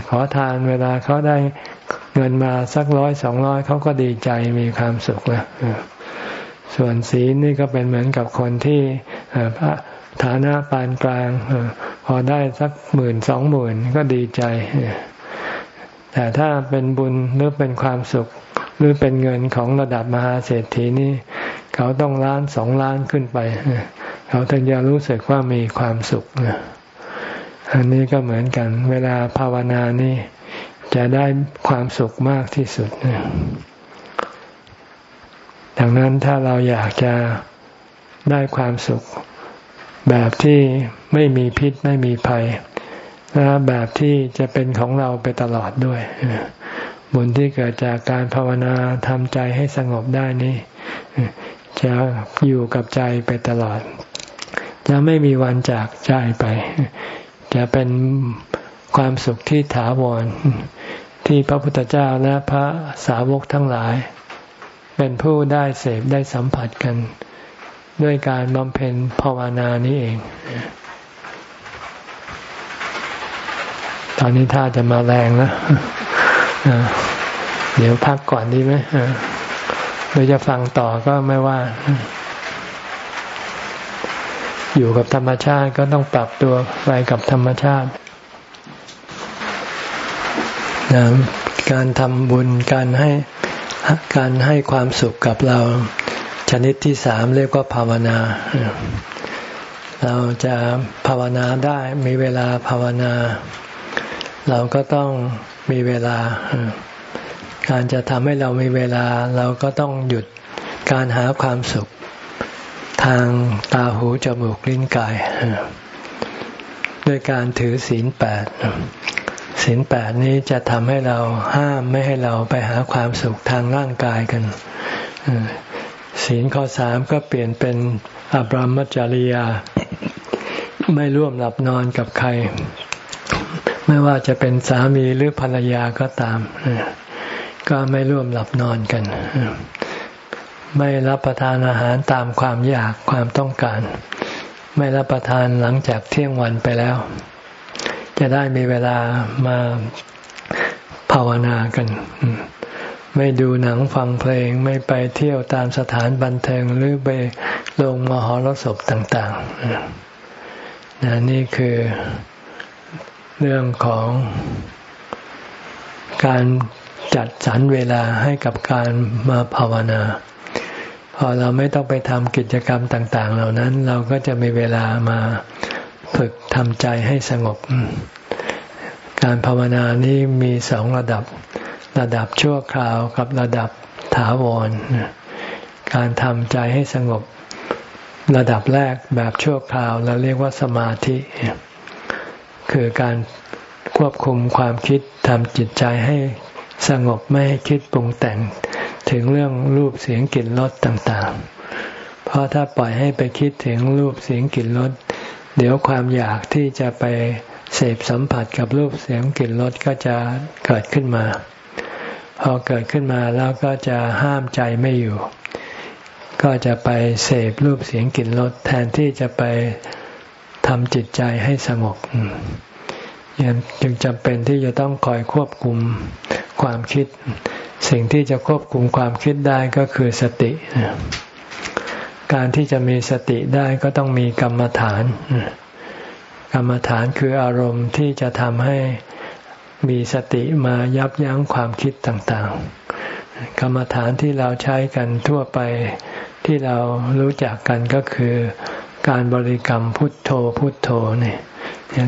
ขอทานเวลาเขาได้เงินมาสักร้อยสองร้อยเขาก็ดีใจมีความสุขแล้วส่วนศีลนี่ก็เป็นเหมือนกับคนที่ ฐานะปานกลางพอได้สักหมื่นสองหมื่นก็ดีใจ แต่ถ้าเป็นบุญหรือเป็นความสุข หรือเป็นเงินของระดับมหาเศรษฐีนี่เขาต้องล้านสองล้านขึ้นไป เขาถึงจะรู้สึกว่ามีความสุขอันนี้ก็เหมือนกัน เวลาภาวนานี่จะได้ความสุขมากที่สุดดังนั้นถ้าเราอยากจะได้ความสุข แบบที่ไม่มีพิษไม่มีภัย และแบบที่จะเป็นของเราไปตลอดด้วย บุญที่เกิดจากการภาวนาทำใจให้สงบได้นี่จะอยู่กับใจไปตลอด จะไม่มีวันจากใจไป จะเป็นความสุขที่ถาวร ที่พระพุทธเจ้าและพระสาวกทั้งหลาย เป็นผู้ได้เสพได้สัมผัสกัน ด้วยการบำเพ็ญภาวนานี้เอง ตอนนี้ถ้าจะมาแรงแล้วเดี๋ยวพักก่อนดีไหมหรือจะฟังต่อก็ไม่ว่า อยู่กับธรรมชาติก็ต้องปรับตัวไปกับธรรมชาตินะการทำบุญการให้การให้ความสุขกับเรา ชนิดที่สามเรียกว่าภาวนา เราจะภาวนาได้มีเวลาภาวนา เราก็ต้องมีเวลา การจะทำให้เรามีเวลา เราก็ต้องหยุดการหาความสุข ทางตาหูจมูกลิ้นกาย ด้วยการถือศีลแปดศีลแปดนี้จะทำให้เราห้ามไม่ให้เราไปหาความสุขทางร่างกายกัน ศีลข้อสามก็เปลี่ยนเป็นอบรมจริยา ไม่ร่วมหลับนอนกับใคร ไม่ว่าจะเป็นสามีหรือภรรยาก็ตาม ก็ไม่ร่วมหลับนอนกัน ไม่รับประทานอาหารตามความอยากความต้องการ ไม่รับประทานหลังจากเที่ยงวันไปแล้ว จะได้มีเวลามาภาวนากัน ไม่ดูหนังฟังเพลงไม่ไปเที่ยวตามสถานบันเทิงหรือไปลงมหรสพต่างๆนนี่คือเรื่องของการจัดสรรเวลาให้กับการมาภาวนา พอเราไม่ต้องไปทำกิจกรรมต่าง ๆ เหล่านั้น เราก็จะมีเวลามาฝึกทำใจให้สงบ การภาวนานี้มีสองระดับ ระดับชั่วคราวกับระดับถาวร การทำใจให้สงบระดับแรกแบบชั่วคราวเราเรียกว่าสมาธิ คือการควบคุมความคิดทำจิตใจให้สงบไม่ให้คิดปรุงแต่งถึงเรื่องรูปเสียงกลิ่นรสต่างๆ เพราะถ้าปล่อยให้ไปคิดถึงรูปเสียงกลิ่นรสเดี๋ยวความอยากที่จะไปเสพสัมผัสกับรูปเสียงกลิ่นรสก็จะเกิดขึ้นมา พอเกิดขึ้นมาแล้วก็จะห้ามใจไม่อยู่ ก็จะไปเสพรูปเสียงกลิ่นรสแทนที่จะไปทำจิตใจให้สงบยังจึงจำเป็นที่จะต้องคอยควบคุมความคิด สิ่งที่จะควบคุมความคิดได้ก็คือสติ การที่จะมีสติได้ก็ต้องมีกรรมฐาน กรรมฐานคืออารมณ์ที่จะทำให้ มีสติมายับยั้งความคิดต่างๆ กรรมฐานที่เราใช้กันทั่วไปที่เรารู้จักกันก็คือการบริกรรมพุทโธพุทโธเนี่ย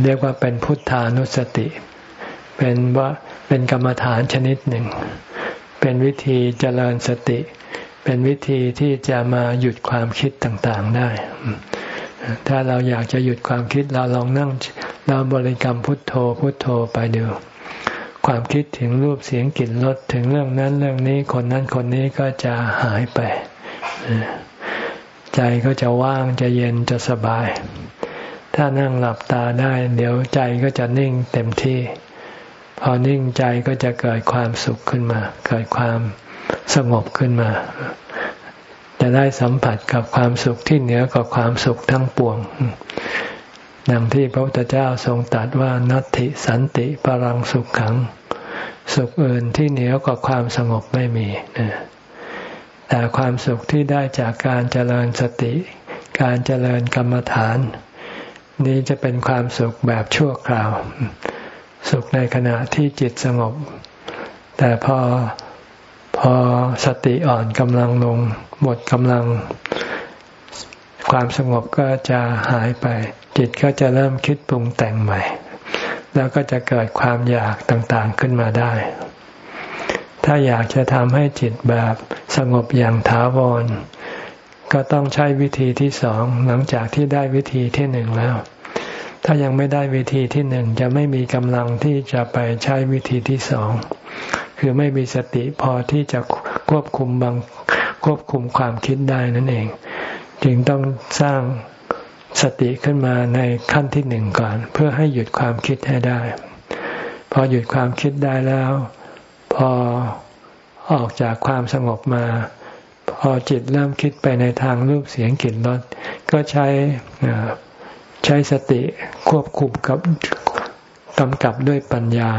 เรียกว่าเป็นพุทธานุสติ เป็นว่าเป็นกรรมฐานชนิดหนึ่ง เป็นวิธีเจริญสติ เป็นวิธีที่จะมาหยุดความคิดต่างๆได้ ถ้าเราอยากจะหยุดความคิดเราลองนั่งเราบริกรรมพุทโธพุทโธไปดู ความคิดถึงรูปเสียงกลิ่นรสถึงเรื่องนั้นเรื่องนี้คนนั้นคนนี้ก็จะหายไป ใจก็จะว่างจะเย็นจะสบาย ถ้านั่งหลับตาได้ เดี๋ยวใจก็จะนิ่งเต็มที่ พอนิ่งใจก็จะเกิดความสุขขึ้นมา เกิดความสงบขึ้นมา จะได้สัมผัสกับความสุขที่เหนือกว่าความสุขทั้งปวง ดังที่พระพุทธเจ้าทรงตรัสว่านัตติสันติปรังสุขขัง สุขอื่นที่เหนือกว่าความสงบไม่มีแต่ความสุขที่ได้จากการเจริญสติ การเจริญกรรมฐาน นี้จะเป็นความสุขแบบชั่วคราว สุขในขณะที่จิตสงบ แต่พอพอสติอ่อนกำลังลงหมดกำลัง ความสงบก็จะหายไป จิตก็จะเริ่มคิดปรุงแต่งใหม่ แล้วก็จะเกิดความอยากต่างๆขึ้นมาได้ ถ้าอยากจะทำให้จิตแบบสงบอย่างถาวร ก็ต้องใช้วิธีที่สองหลังจากที่ได้วิธีที่หนึ่งแล้ว ถ้ายังไม่ได้วิธีที่หนึ่งจะไม่มีกำลังที่จะไปใช้วิธีที่สองคือไม่มีสติพอที่จะควบคุมบังควบคุมความคิดได้นั่นเอง จึงต้องสร้างสติขึ้นมาในขั้นที่หนึ่งก่อน เพื่อให้หยุดความคิดให้ได้ พอหยุดความคิดได้แล้ว พอออกจากความสงบมา พอจิตเริ่มคิดไปในทางรูปเสียงกลิ่นรสก็ใช้ใช้สติควบคุมกับกำกับด้วยปัญญา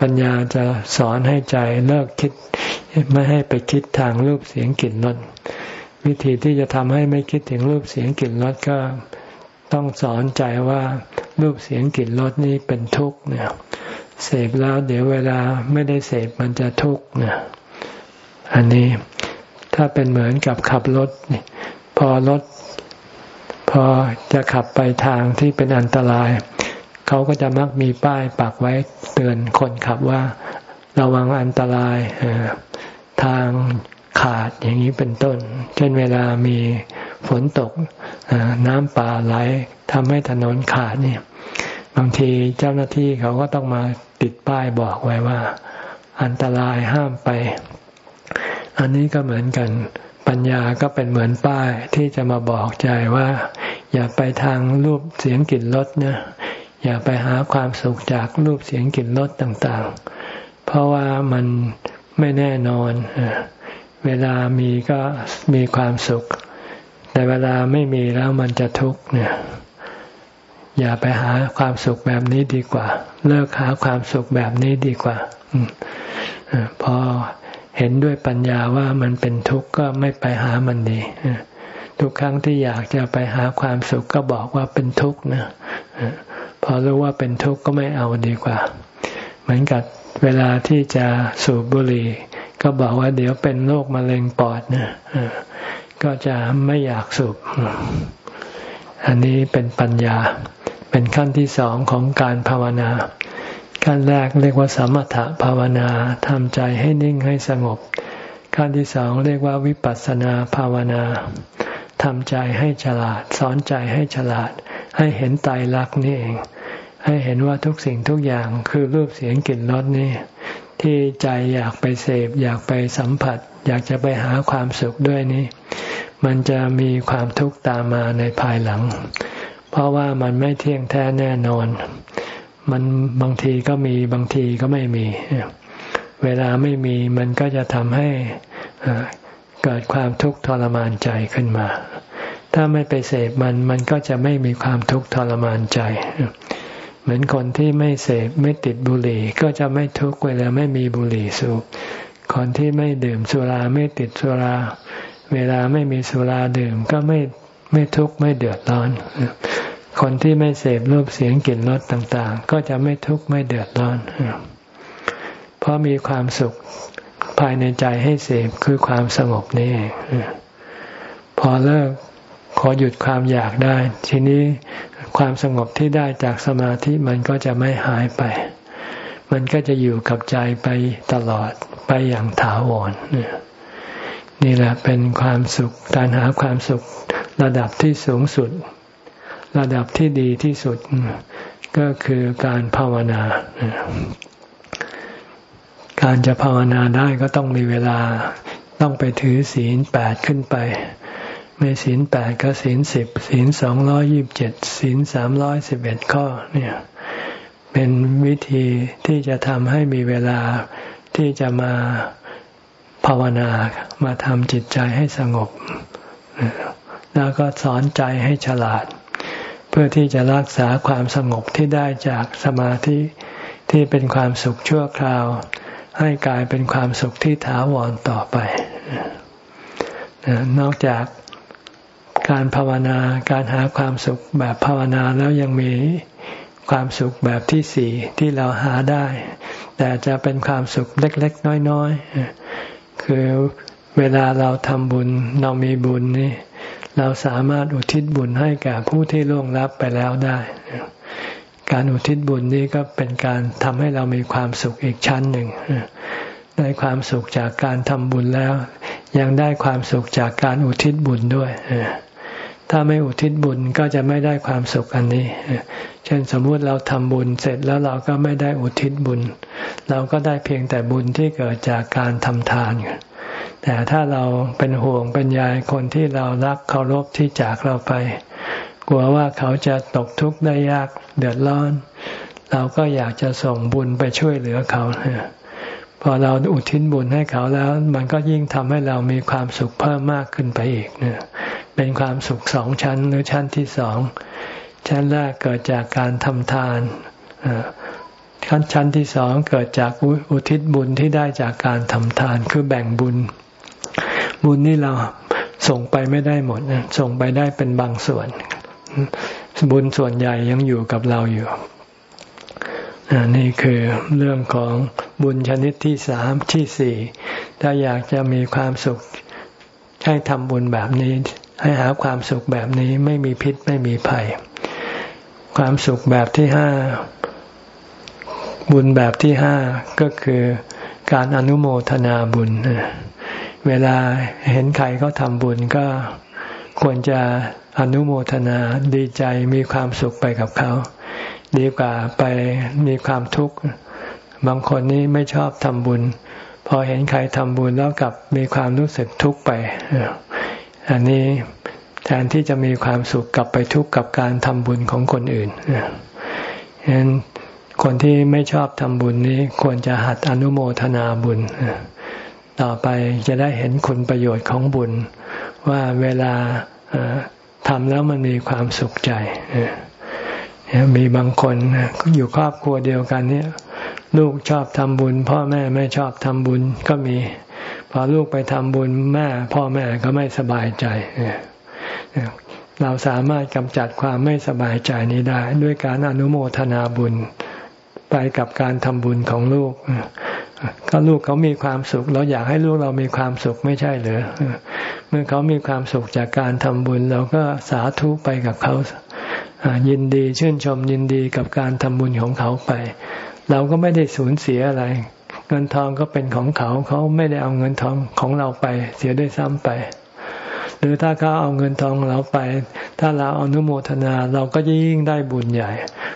ปัญญาจะสอนให้ใจเลิกคิด ไม่ให้ไปคิดทางรูปเสียงกลิ่นรส วิธีที่จะทำให้ไม่คิดถึงรูปเสียงกลิ่นรสก็ต้องสอนใจว่ารูปเสียงกลิ่นรสนี้เป็นทุกข์เนี่ยเสพแล้วเดี๋ยวเวลาไม่ได้เสพมันจะทุกข์เนี่ยอันนี้ถ้าเป็นเหมือนกับขับรถพอรถพอจะขับไปทางที่เป็นอันตราย เขาก็จะมักมีป้ายปักไว้เตือนคนขับว่า ระวังอันตรายทาง ขาดอย่างนี้เป็นต้น เช่นเวลามีฝนตกน้ำป่าไหลทำให้ถนนขาดเนี่ย บางทีเจ้าหน้าที่เขาก็ต้องมาติดป้ายบอกไว้ว่า อันตรายห้ามไป อันนี้ก็เหมือนกัน ปัญญาก็เป็นเหมือนป้ายที่จะมาบอกใจว่า อย่าไปทางรูปเสียงกลิ่นรสนะอย่าไปหาความสุขจากรูปเสียงกลิ่นรสต่าง ๆ เพราะว่ามันไม่แน่นอนเเวลามีก็มีความสุข แต่เวลาไม่มีแล้วมันจะทุกข์เนี่ย อย่าไปหาความสุขแบบนี้ดีกว่า เลิกหาความสุขแบบนี้ดีกว่าอพอเห็นด้วยปัญญาว่ามันเป็นทุกข์ก็ไม่ไปหามันดีทุกครั้งที่อยากจะไปหาความสุขก็บอกว่าเป็นทุกข์นะพอรู้ว่าเป็นทุกข์ก็ไม่เอาดีกว่า เหมือนกับเวลาที่จะสูบบุหรี่ ก็บอกว่าเดี๋ยวเป็นโรคมะเร็งปอดนะก็จะไม่อยากสูบอันนี้เป็นปัญญา เป็นขั้นที่สองของการภาวนา ขั้นแรกเรียกว่าสมถะภาวนาทำใจให้นิ่งให้สงบ ขั้นที่สองเรียกว่าวิปัสสนาภาวนาทำใจให้ฉลาด สอนใจให้ฉลาด ให้เห็นไตรลักษณ์นี่เอง ให้เห็นว่าทุกสิ่งทุกอย่างคือรูปเสียงกลิ่นรสนี่ ที่ใจอยากไปเสพ อยากไปสัมผัส อยากจะไปหาความสุขด้วยนี่มันจะมีความทุกข์ตามมาในภายหลัง เพราะว่ามันไม่เที่ยงแท้แน่นอน มันบางทีก็มีบางทีก็ไม่มี เวลาไม่มีมันก็จะทำให้เกิดความทุกข์ทรมานใจขึ้นมา ถ้าไม่ไปเสพมันมันก็จะไม่มีความทุกข์ทรมานใจ เหมือนคนที่ไม่เสพไม่ติดบุหรี่ก็จะไม่ทุกข์เวลาไม่มีบุหรี่สูบ คนที่ไม่ดื่มสุราไม่ติดสุรา เวลาไม่มีสุราดื่มก็ไม่ไม่ทุกข์ไม่เดือดร้อน คนที่ไม่เสพรูปเสียงกลิ่นรสต่างๆ ก็จะไม่ทุกข์ไม่เดือดร้อน เพราะมีความสุขภายในใจให้เสพคือความสงบนี่พอเลิกขอหยุดความอยากได้ ทีนี้ ความสงบที่ได้จากสมาธิมันก็จะไม่หายไป มันก็จะอยู่กับใจไปตลอดไปอย่างถาวรนี่แหละเป็นความสุขการหาความสุขระดับที่สูงสุด ระดับที่ดีที่สุด ก็คือการภาวนา การจะภาวนาได้ก็ต้องมีเวลาต้องไปถือศีลแปดขึ้นไป ม่ศีลแปดก็ศีลสิบศีลสองร้อยิบเจ็ดศีลสามร้อยสิบเอ็ดข้อเนี่ยเป็นวิธีที่จะทำให้มีเวลาที่จะมาภาวนามาทำจิตใจให้สงบ แล้วก็สอนใจให้ฉลาด เพื่อที่จะรักษาความสงบที่ได้จากสมาธิที่เป็นความสุขชั่วคราว ให้กลายเป็นความสุขที่ถาวรต่อไป นอกจาก การภาวนาการหาความสุขแบบภาวนาแล้วยังมีความสุขแบบที่สี่ที่เราหาได้ แต่จะเป็นความสุขเล็ก ๆ น้อยๆคือเวลาเราทำบุญเรามีบุญนี่เราสามารถอุทิศบุญให้แก่ผู้ที่ล่วงลับไปแล้วได้ การอุทิศบุญนี้ก็เป็นการทำให้เรามีความสุขอีกชั้นหนึ่งได้ความสุขจากการทำบุญแล้ว ยังได้ความสุขจากการอุทิศบุญด้วย ถ้าไม่อุทิศบุญก็จะไม่ได้ความสุขอันนี้ เช่นสมมุติเราทำบุญเสร็จแล้วเราก็ไม่ได้อุทิศบุญ เราก็ได้เพียงแต่บุญที่เกิดจากการทำทาน แต่ถ้าเราเป็นห่วงเป็นใยคนที่เรารักเคารพที่จากเราไป กลัวว่าเขาจะตกทุกข์ได้ยากเดือดร้อน เราก็อยากจะส่งบุญไปช่วยเหลือเขา พอเราอุทิศบุญให้เขาแล้ว มันก็ยิ่งทำให้เรามีความสุขเพิ่มมากขึ้นไปอีกเนี่ยเป็นความสุขสองชั้นหรือชั้นที่สองชั้นแรกเกิดจากการทำทานขั้นชั้นที่สองเกิดจากอุทิศบุญที่ได้จากการทำทานคือแบ่งบุญ บุญนี่เราส่งไปไม่ได้หมดส่งไปได้เป็นบางส่วน บุญส่วนใหญ่ยังอยู่กับเราอยู่นี่คือเรื่องของ บุญชนิดที่สามที่สี่ถ้าอยากจะมีความสุขให้ทำบุญแบบนี้ ให้หาความสุขแบบนี้ไม่มีพิษไม่มีภัย ความสุขแบบที่ห้าบุญแบบที่ห้าก็คือการอนุโมทนาบุญ เวลาเห็นใครเขาทำบุญก็ควรจะอนุโมทนาดีใจมีความสุขไปกับเขา ดีกว่าไปมีความทุกข์ บางคนนี้ไม่ชอบทำบุญ พอเห็นใครทำบุญแล้วกลับมีความรู้สึกทุกข์ไป อันนี้แทนที่จะมีความสุขกลับไปทุกข์กับการทำบุญของคนอื่นฉะนั้นคนที่ไม่ชอบทำบุญนี้ควรจะหัดอนุโมทนาบุญ ต่อไปจะได้เห็นคุณประโยชน์ของบุญ ว่าเวลาทำแล้วมันมีความสุขใจมีบางคนอยู่ครอบครัวเดียวกันเนี่ย ลูกชอบทำบุญ พ่อแม่ไม่ชอบทำบุญก็มี พอลูกไปทำบุญแม่ พ่อแม่ก็ไม่สบายใจ เราสามารถกำจัดความไม่สบายใจนี้ได้ ด้วยการอนุโมทนาบุญไปกับการทำบุญของลูก ก็ลูกเขามีความสุข เราอยากให้ลูกเรามีความสุขไม่ใช่เหรอ เมื่อเขามีความสุขจากการทำบุญ เราก็สาธุไปกับเขา ยินดีชื่นชมยินดีกับการทำบุญของเขาไป เราก็ไม่ได้สูญเสียอะไร เงินทองก็เป็นของเขา เขาไม่ได้เอาเงินทองของเราไป เสียด้วยซ้ำไป หรือถ้าเขาเอาเงินทองเราไป ถ้าเราอนุโมทนาเราก็ยิ่งได้บุญใหญ่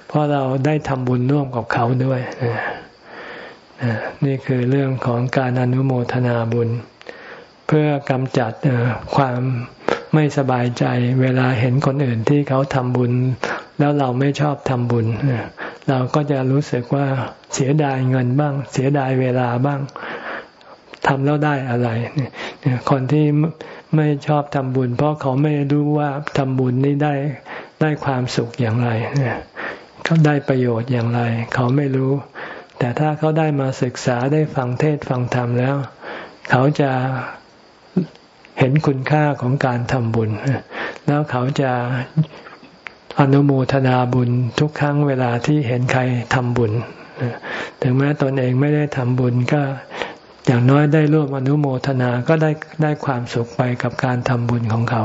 เพราะเราได้ทำบุญร่วมกับเขาด้วยนี่คือเรื่องของการอนุโมทนาบุญ เพื่อกำจัดความไม่สบายใจ เวลาเห็นคนอื่นที่เขาทำบุญ แล้วเราไม่ชอบทำบุญ เราก็จะรู้สึกว่าเสียดายเงินบ้าง เสียดายเวลาบ้างทำแล้วได้อะไร คนที่ไม่ชอบทำบุญ เพราะเขาไม่รู้ว่าทำบุญนี้ได้ได้ความสุขอย่างไรเขาได้ประโยชน์อย่างไร เขาไม่รู้ แต่ถ้าเขาได้มาศึกษาได้ฟังเทศฟังธรรมแล้ว เขาจะ เห็นคุณค่าของการทำบุญ แล้วเขาจะอนุโมทนาบุญทุกครั้งเวลาที่เห็นใครทำบุญ ถึงแม้ตนเองไม่ได้ทำบุญก็อย่างน้อยได้ร่วมอนุโมทนาก็ได้ได้ความสุขไปกับการทำบุญของเขา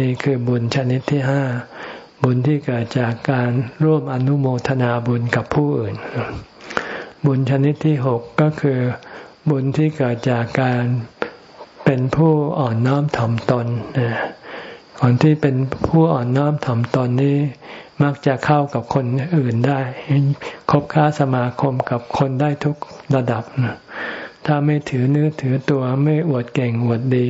นี่คือบุญชนิดที่ห้าบุญที่เกิดจากการร่วมอนุโมทนาบุญกับผู้อื่น บุญชนิดที่หกก็คือบุญที่เกิดจากการ เป็นผู้อ่อนน้อมถ่อมตนคนที่เป็นผู้อ่อนน้อมถ่อมตนนี้ มักจะเข้ากับคนอื่นได้คบค้าสมาคมกับคนได้ทุกระดับ ถ้าไม่ถือเนื้อถือตัวไม่อวดเก่งอวดดี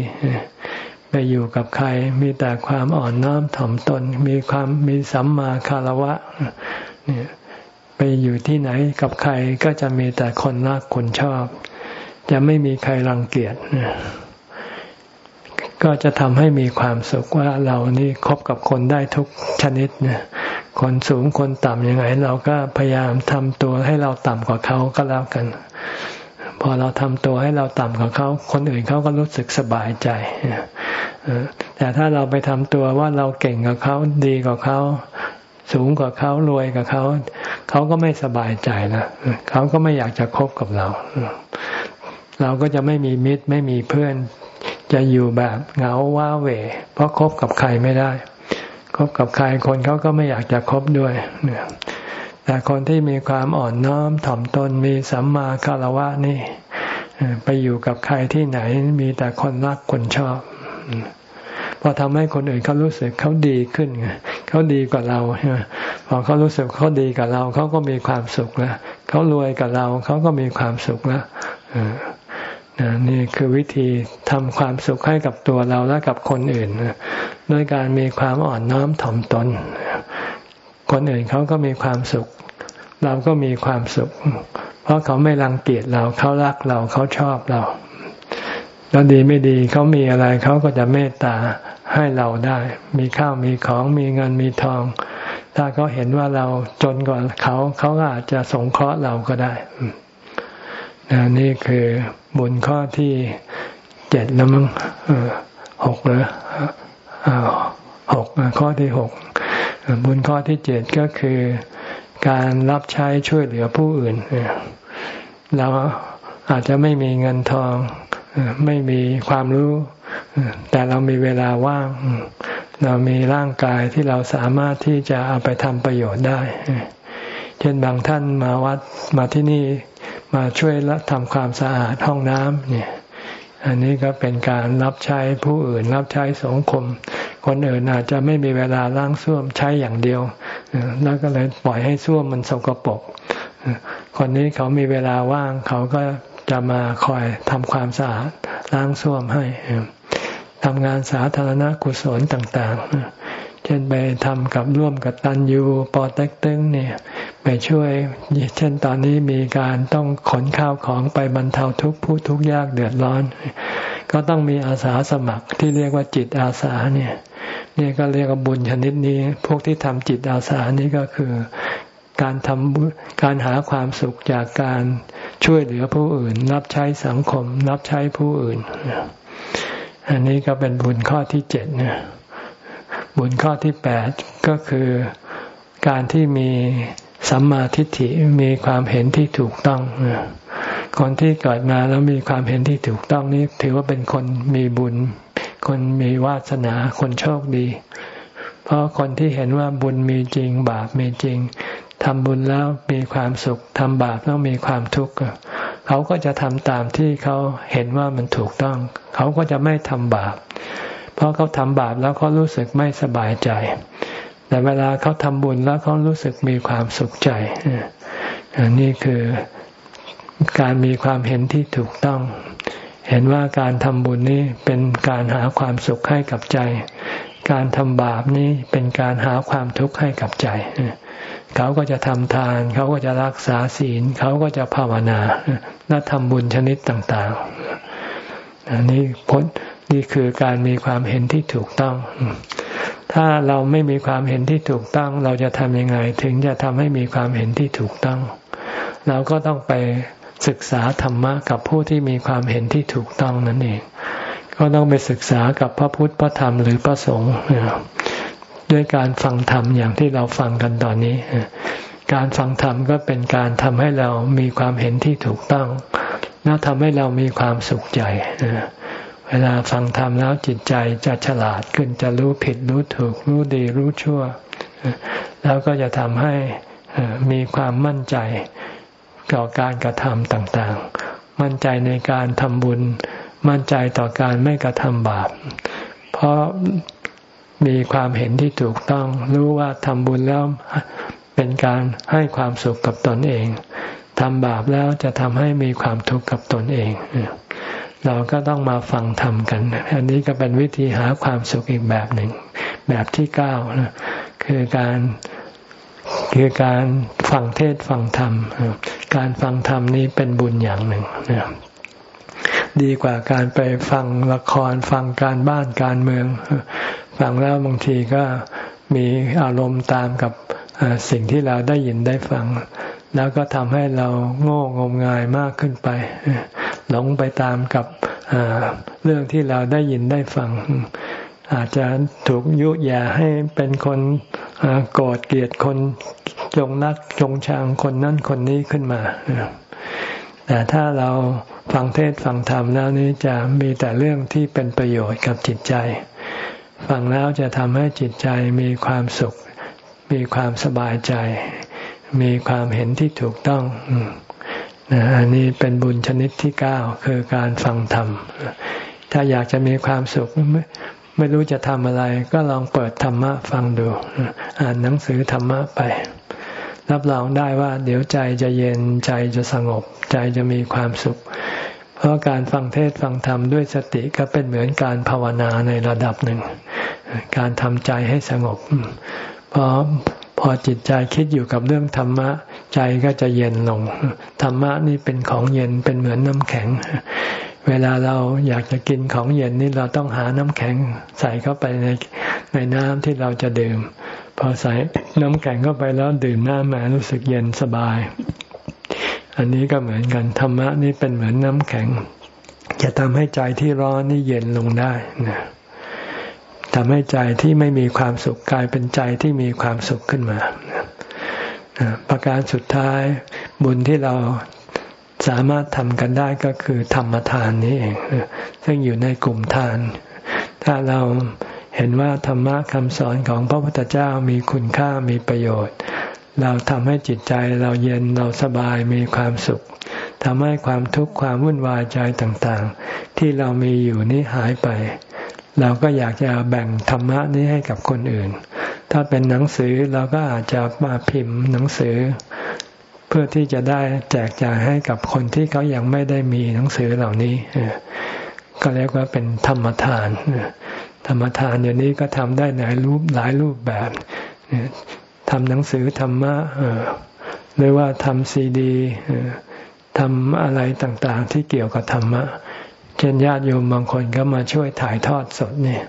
ไปอยู่กับใครมีแต่ความอ่อนน้อมถ่อมตน มีความมีสัมมาคารวะเนี่ยไปอยู่ที่ไหนกับใครก็จะมีแต่คนรักคนชอบ จะไม่มีใครรังเกียจ ก็จะทำให้มีความสุขว่าเรานี่คบกับคนได้ทุกชนิดเนี่ยคนสูงคนต่ำยังไง เราก็พยายามทำตัวให้เราต่ำกว่าเขาก็แล้วกัน พอเราทำตัวให้เราต่ำกว่าเขา คนอื่นเขาก็รู้สึกสบายใจแต่ถ้าเราไปทำตัวว่าเราเก่งกว่าเขาดีกว่าเขาสูงกว่าเขารวยกว่าเขา เขาก็ไม่สบายใจนะเขาก็ไม่อยากจะคบกับเรา เราก็จะไม่มีมิตรไม่มีเพื่อน จะอยู่แบบเหงาว้าเหวเพราะคบกับใครไม่ได้คบกับใครคนเขาก็ไม่อยากจะคบด้วยแต่คนที่มีความอ่อนน้อมถ่อมตนมีสัมมาคารวะนี่ไปอยู่กับใครที่ไหนมีแต่คนรักคนชอบพอทำให้คนอื่นเขารู้สึกเขาดีขึ้นเขาดีกว่าเราพอเขารู้สึกเขาดีกับเราเขาก็มีความสุขแล้วเขารวยกับเราเขาก็มีความสุขแล้ว นี่คือวิธีทำความสุขให้กับตัวเราและกับคนอื่นด้วยการมีความอ่อนน้อมถ่อมตน คนอื่นเขาก็มีความสุข เราก็มีความสุข เพราะเขาไม่รังเกียจเราเขารักเราเขาชอบเรา แล้วดีไม่ดีเขามีอะไรเขาก็จะเมตตาให้เราได้ มีข้าวมีของมีเงินมีทอง ถ้าเขาเห็นว่าเราจนกว่าเขาเขาอาจจะสงเคราะห์เราก็ได้ นี่คือบุญข้อที่เจ็ดแล้วมั้งหกเลยหกข้อที่หกบุญข้อที่เจ็ดก็คือ การรับใช้ช่วยเหลือผู้อื่นเราอาจจะไม่มีเงินทอง ไม่มีความรู้ แต่เรามีเวลาว่าง เรามีร่างกายที่เราสามารถที่จะเอาไปทำประโยชน์ได้ เช่นบางท่านมาวัดมาที่นี่ มาช่วยทำความสะอาดห้องน้ำเนี่ย อันนี้ก็เป็นการรับใช้ผู้อื่น รับใช้สังคม คนอื่นอาจจะไม่มีเวลาล้างส้วมใช้อย่างเดียว แล้วก็เลยปล่อยให้ส้วมมันสกปรกคนนี้เขามีเวลาว่างเขาก็จะมาคอยทำความสะอาดล้างส้วมให้ทำงานสาธารณกุศลต่าง ๆ เช่นไปทำกับร่วมกับตันยูปอเต็กตึงเนี่ย ไปช่วย เช่นตอนนี้มีการต้องขนข้าวของไปบรรเทาทุกข์ผู้ทุกข์ยากเดือดร้อน ก็ต้องมีอาสาสมัครที่เรียกว่าจิตอาสาเนี่ยนี่ก็เรียกว่าบุญชนิดนี้ พวกที่ทำจิตอาสานี่ก็คือการทำการหาความสุขจากการช่วยเหลือผู้อื่น รับใช้สังคม รับใช้ผู้อื่น อันนี้ก็เป็นบุญข้อที่เจ็ดนี่ยบุญข้อที่แปดก็คือการที่มี สัมมาทิฏฐิมีความเห็นที่ถูกต้องคนที่เกิดมาแล้วมีความเห็นที่ถูกต้องนี้ ถือว่าเป็นคนมีบุญ คนมีวาสนาคนโชคดี เพราะคนที่เห็นว่าบุญมีจริง บาปมีจริงทำบุญแล้วมีความสุขทำบาปแล้วมีความทุกข์เขาก็จะทำตามที่เขาเห็นว่ามันถูกต้อง เขาก็จะไม่ทำบาป เพราะเขาทำบาปแล้วเขารู้สึกไม่สบายใจ แต่เวลาเขาทำบุญแล้วเขารู้สึกมีความสุขใจนี่คือการมีความเห็นที่ถูกต้อง เห็นว่าการทำบุญนี้เป็นการหาความสุขให้กับใจ การทำบาปนี้เป็นการหาความทุกข์ให้กับใจเขาก็จะทำทาน เขาก็จะรักษาศีล เขาก็จะภาวนาและทำบุญชนิดต่าง ๆ อันนี้พ้น นี่คือการมีความเห็นที่ถูกต้อง ถ้าเราไม่มีความเห็นที่ถูกต้อง เราจะทำยังไง ถึงจะทำให้มีความเห็นที่ถูกต้อง เราก็ต้องไปศึกษาธรรมะกับผู้ที่มีความเห็นที่ถูกต้องนั่นเอง ก็ต้องไปศึกษากับพระพุทธพระธรรมหรือพระสงฆ์ด้วยการฟังธรรมอย่างที่เราฟังกันตอนนี้ การฟังธรรมก็เป็นการทำให้เรามีความเห็นที่ถูกต้องและทำให้เรามีความสุขใจ เวลาฟังธรรมแล้วจิตใจจะฉลาดขึ้นจะรู้ผิดรู้ถูกรู้ดีรู้ชั่ว แล้วก็จะทำให้มีความมั่นใจต่อการกระทำต่างๆ มั่นใจในการทำบุญ มั่นใจต่อการไม่กระทำบาป เพราะมีความเห็นที่ถูกต้อง รู้ว่าทำบุญแล้วเป็นการให้ความสุขกับตนเองทำบาปแล้วจะทำให้มีความทุกข์กับตนเอง เราก็ต้องมาฟังธรรมกัน อันนี้ก็เป็นวิธีหาความสุขอีกแบบหนึ่ง แบบที่เก้าคือการคือการฟังเทศฟังธรรม การฟังธรรมนี้เป็นบุญอย่างหนึ่งดีกว่าการไปฟังละครฟังการบ้านการเมือง ฟังแล้วบางทีก็มีอารมณ์ตามกับสิ่งที่เราได้ยินได้ฟัง แล้วก็ทำให้เราโง่งมงายมากขึ้นไป หลงไปตามกับเรื่องที่เราได้ยินได้ฟัง อาจจะถูกยุยาให้เป็นคนโกรธเกลียดคนจงนักจงชังคนนั้นคนนี้ขึ้นมา แต่ถ้าเราฟังเทศฟังธรรมแล้วนี้จะมีแต่เรื่องที่เป็นประโยชน์กับจิตใจ ฟังแล้วจะทำให้จิตใจมีความสุข มีความสบายใจ มีความเห็นที่ถูกต้องอันนี้เป็นบุญชนิดที่เก้าคือการฟังธรรม ถ้าอยากจะมีความสุขไม่ไม่รู้จะทำอะไร ก็ลองเปิดธรรมะฟังดู อ่านหนังสือธรรมะไป รับรองได้ว่าเดี๋ยวใจจะเย็นใจจะสงบ ใจจะมีความสุข เพราะการฟังเทศฟังธรรมด้วยสติก็เป็นเหมือนการภาวนาในระดับหนึ่ง การทำใจให้สงบ เพอ พอจิตใจคิดอยู่กับเรื่องธรรมะ ใจก็จะเย็นลง ธรรมะนี่เป็นของเย็นเป็นเหมือนน้ำแข็ง เวลาเราอยากจะกินของเย็นนี่เราต้องหาน้ำแข็ง ใส่เข้าไปในในน้ำที่เราจะดื่ม พอใส่น้ำแข็งเข้าไปแล้วดื่มน้ำมารู้สึกเย็นสบาย อันนี้ก็เหมือนกันธรรมะนี่เป็นเหมือนน้ำแข็ง จะทำให้ใจที่ร้อนนี่เย็นลงได้นะ ทำให้ใจที่ไม่มีความสุขกลายเป็นใจที่มีความสุขขึ้นมา ประการสุดท้ายบุญที่เราสามารถทำกันได้ก็คือธรรมทานนี้เองซึ่งอยู่ในกลุ่มทาน ถ้าเราเห็นว่าธรรมะคำสอนของพระพุทธเจ้ามีคุณค่ามีประโยชน์ เราทำให้จิตใจเราเย็นเราสบายมีความสุขทำให้ความทุกข์ความวุ่นวายใจต่างๆ ที่เรามีอยู่นี้หายไป เราก็อยากจะแบ่งธรรมะนี้ให้กับคนอื่น ถ้าเป็นหนังสือเราก็อาจจะมาพิมพ์หนังสือ เพื่อที่จะได้แจกจ่ายให้กับคนที่เขายังไม่ได้มีหนังสือเหล่านี้ ก็เรียกว่าเป็นธรรมทาน ธรรมทานอย่างนี้ก็ทำได้หลายรูปหลายรูปแบบทำหนังสือธรรมะหรือว่าทำซีดีทำอะไรต่างๆ ที่เกี่ยวกับธรรมะ เช่นญาติโยมบางคนก็มาช่วยถ่ายทอดสดเนี่ย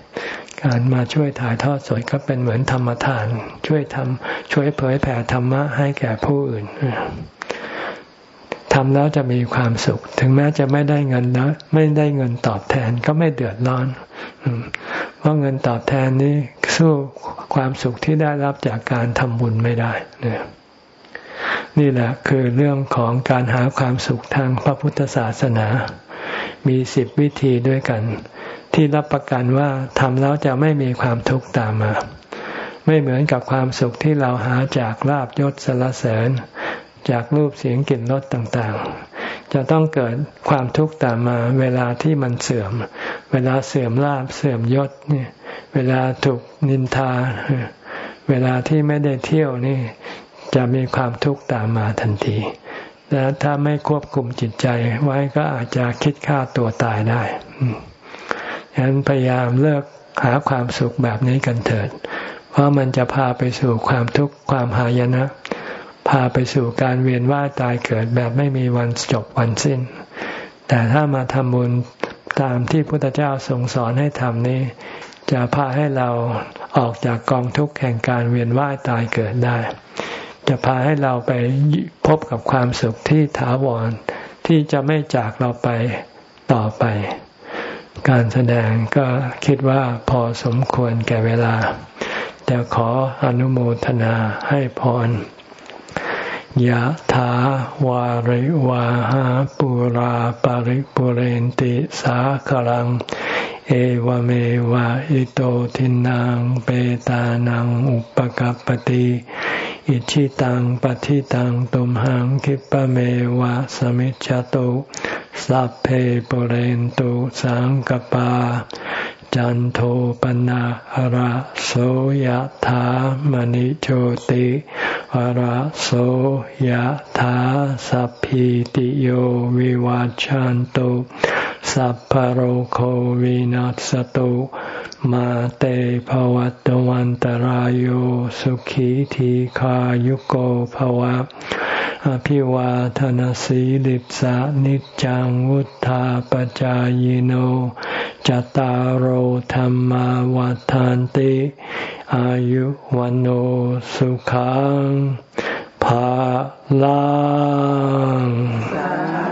การมาช่วยถ่ายทอดสดก็เป็นเหมือนธรรมทาน ช่วยทำช่วยเผยแผ่ธรรมะให้แก่ผู้อื่นทำแล้วจะมีความสุข ถึงแม้จะไม่ได้เงินนะไม่ได้เงินตอบแทนก็ไม่เดือดร้อนเพราะเงินตอบแทนนี้สู้ความสุขที่ได้รับจากการทำบุญไม่ได้นี่แหละคือเรื่องของการหาความสุขทางพระพุทธศาสนา มีสิบวิธีด้วยกัน ที่รับประกันว่าทำแล้วจะไม่มีความทุกข์ตามมา ไม่เหมือนกับความสุขที่เราหาจากลาบยศสรรเสริญ จากรูปเสียงกลิ่นรสต่างๆ จะต้องเกิดความทุกข์ตามมาเวลาที่มันเสื่อม เวลาเสื่อมลาบเสื่อมยศเนี่ยเวลาถูกนินทา เวลาที่ไม่ได้เที่ยวนี่จะมีความทุกข์ตามมาทันที และถ้าไม่ควบคุมจิตใจไว้ก็อาจจะคิดฆ่าตัวตายได้ฉะนั้นพยายามเลิกหาความสุขแบบนี้กันเถิด เพราะมันจะพาไปสู่ความทุกข์ความหายนะ พาไปสู่การเวียนว่ายตายเกิดแบบไม่มีวันจบวันสิ้น แต่ถ้ามาทำบุญตามที่พุทธเจ้าทรงสอนให้ทำนี้ จะพาให้เราออกจากกองทุกข์แห่งการเวียนว่ายตายเกิดได้ จะพาให้เราไปพบกับความสุขที่ถาวรที่จะไม่จากเราไปต่อไป การแสดงก็คิดว่าพอสมควรแก่เวลา จะขออนุโมทนาให้พรยะถาวาริวาหาปุราปาริปุเรนติสาคลัง เอวเมวะอิโตทินังเปตานังอุปกัปติอิชิตังปฏิตังตุมหังคิปะเมวะสมิจจตุสัพเพปเรนตุสังกปา จันโทปนะหระโสยธามณิโชติหระโสยธาสัพพิติโยวิวาจันตุ สัพพโรโควินัสตุมาเตภวัตวันตารโยสุขีทีขายุโกภวะ อภิวาทนสีลิสานิจังวุธาปจายโนจตารโหธรรมวาทานติ อายุวันโอสุขังภาลัง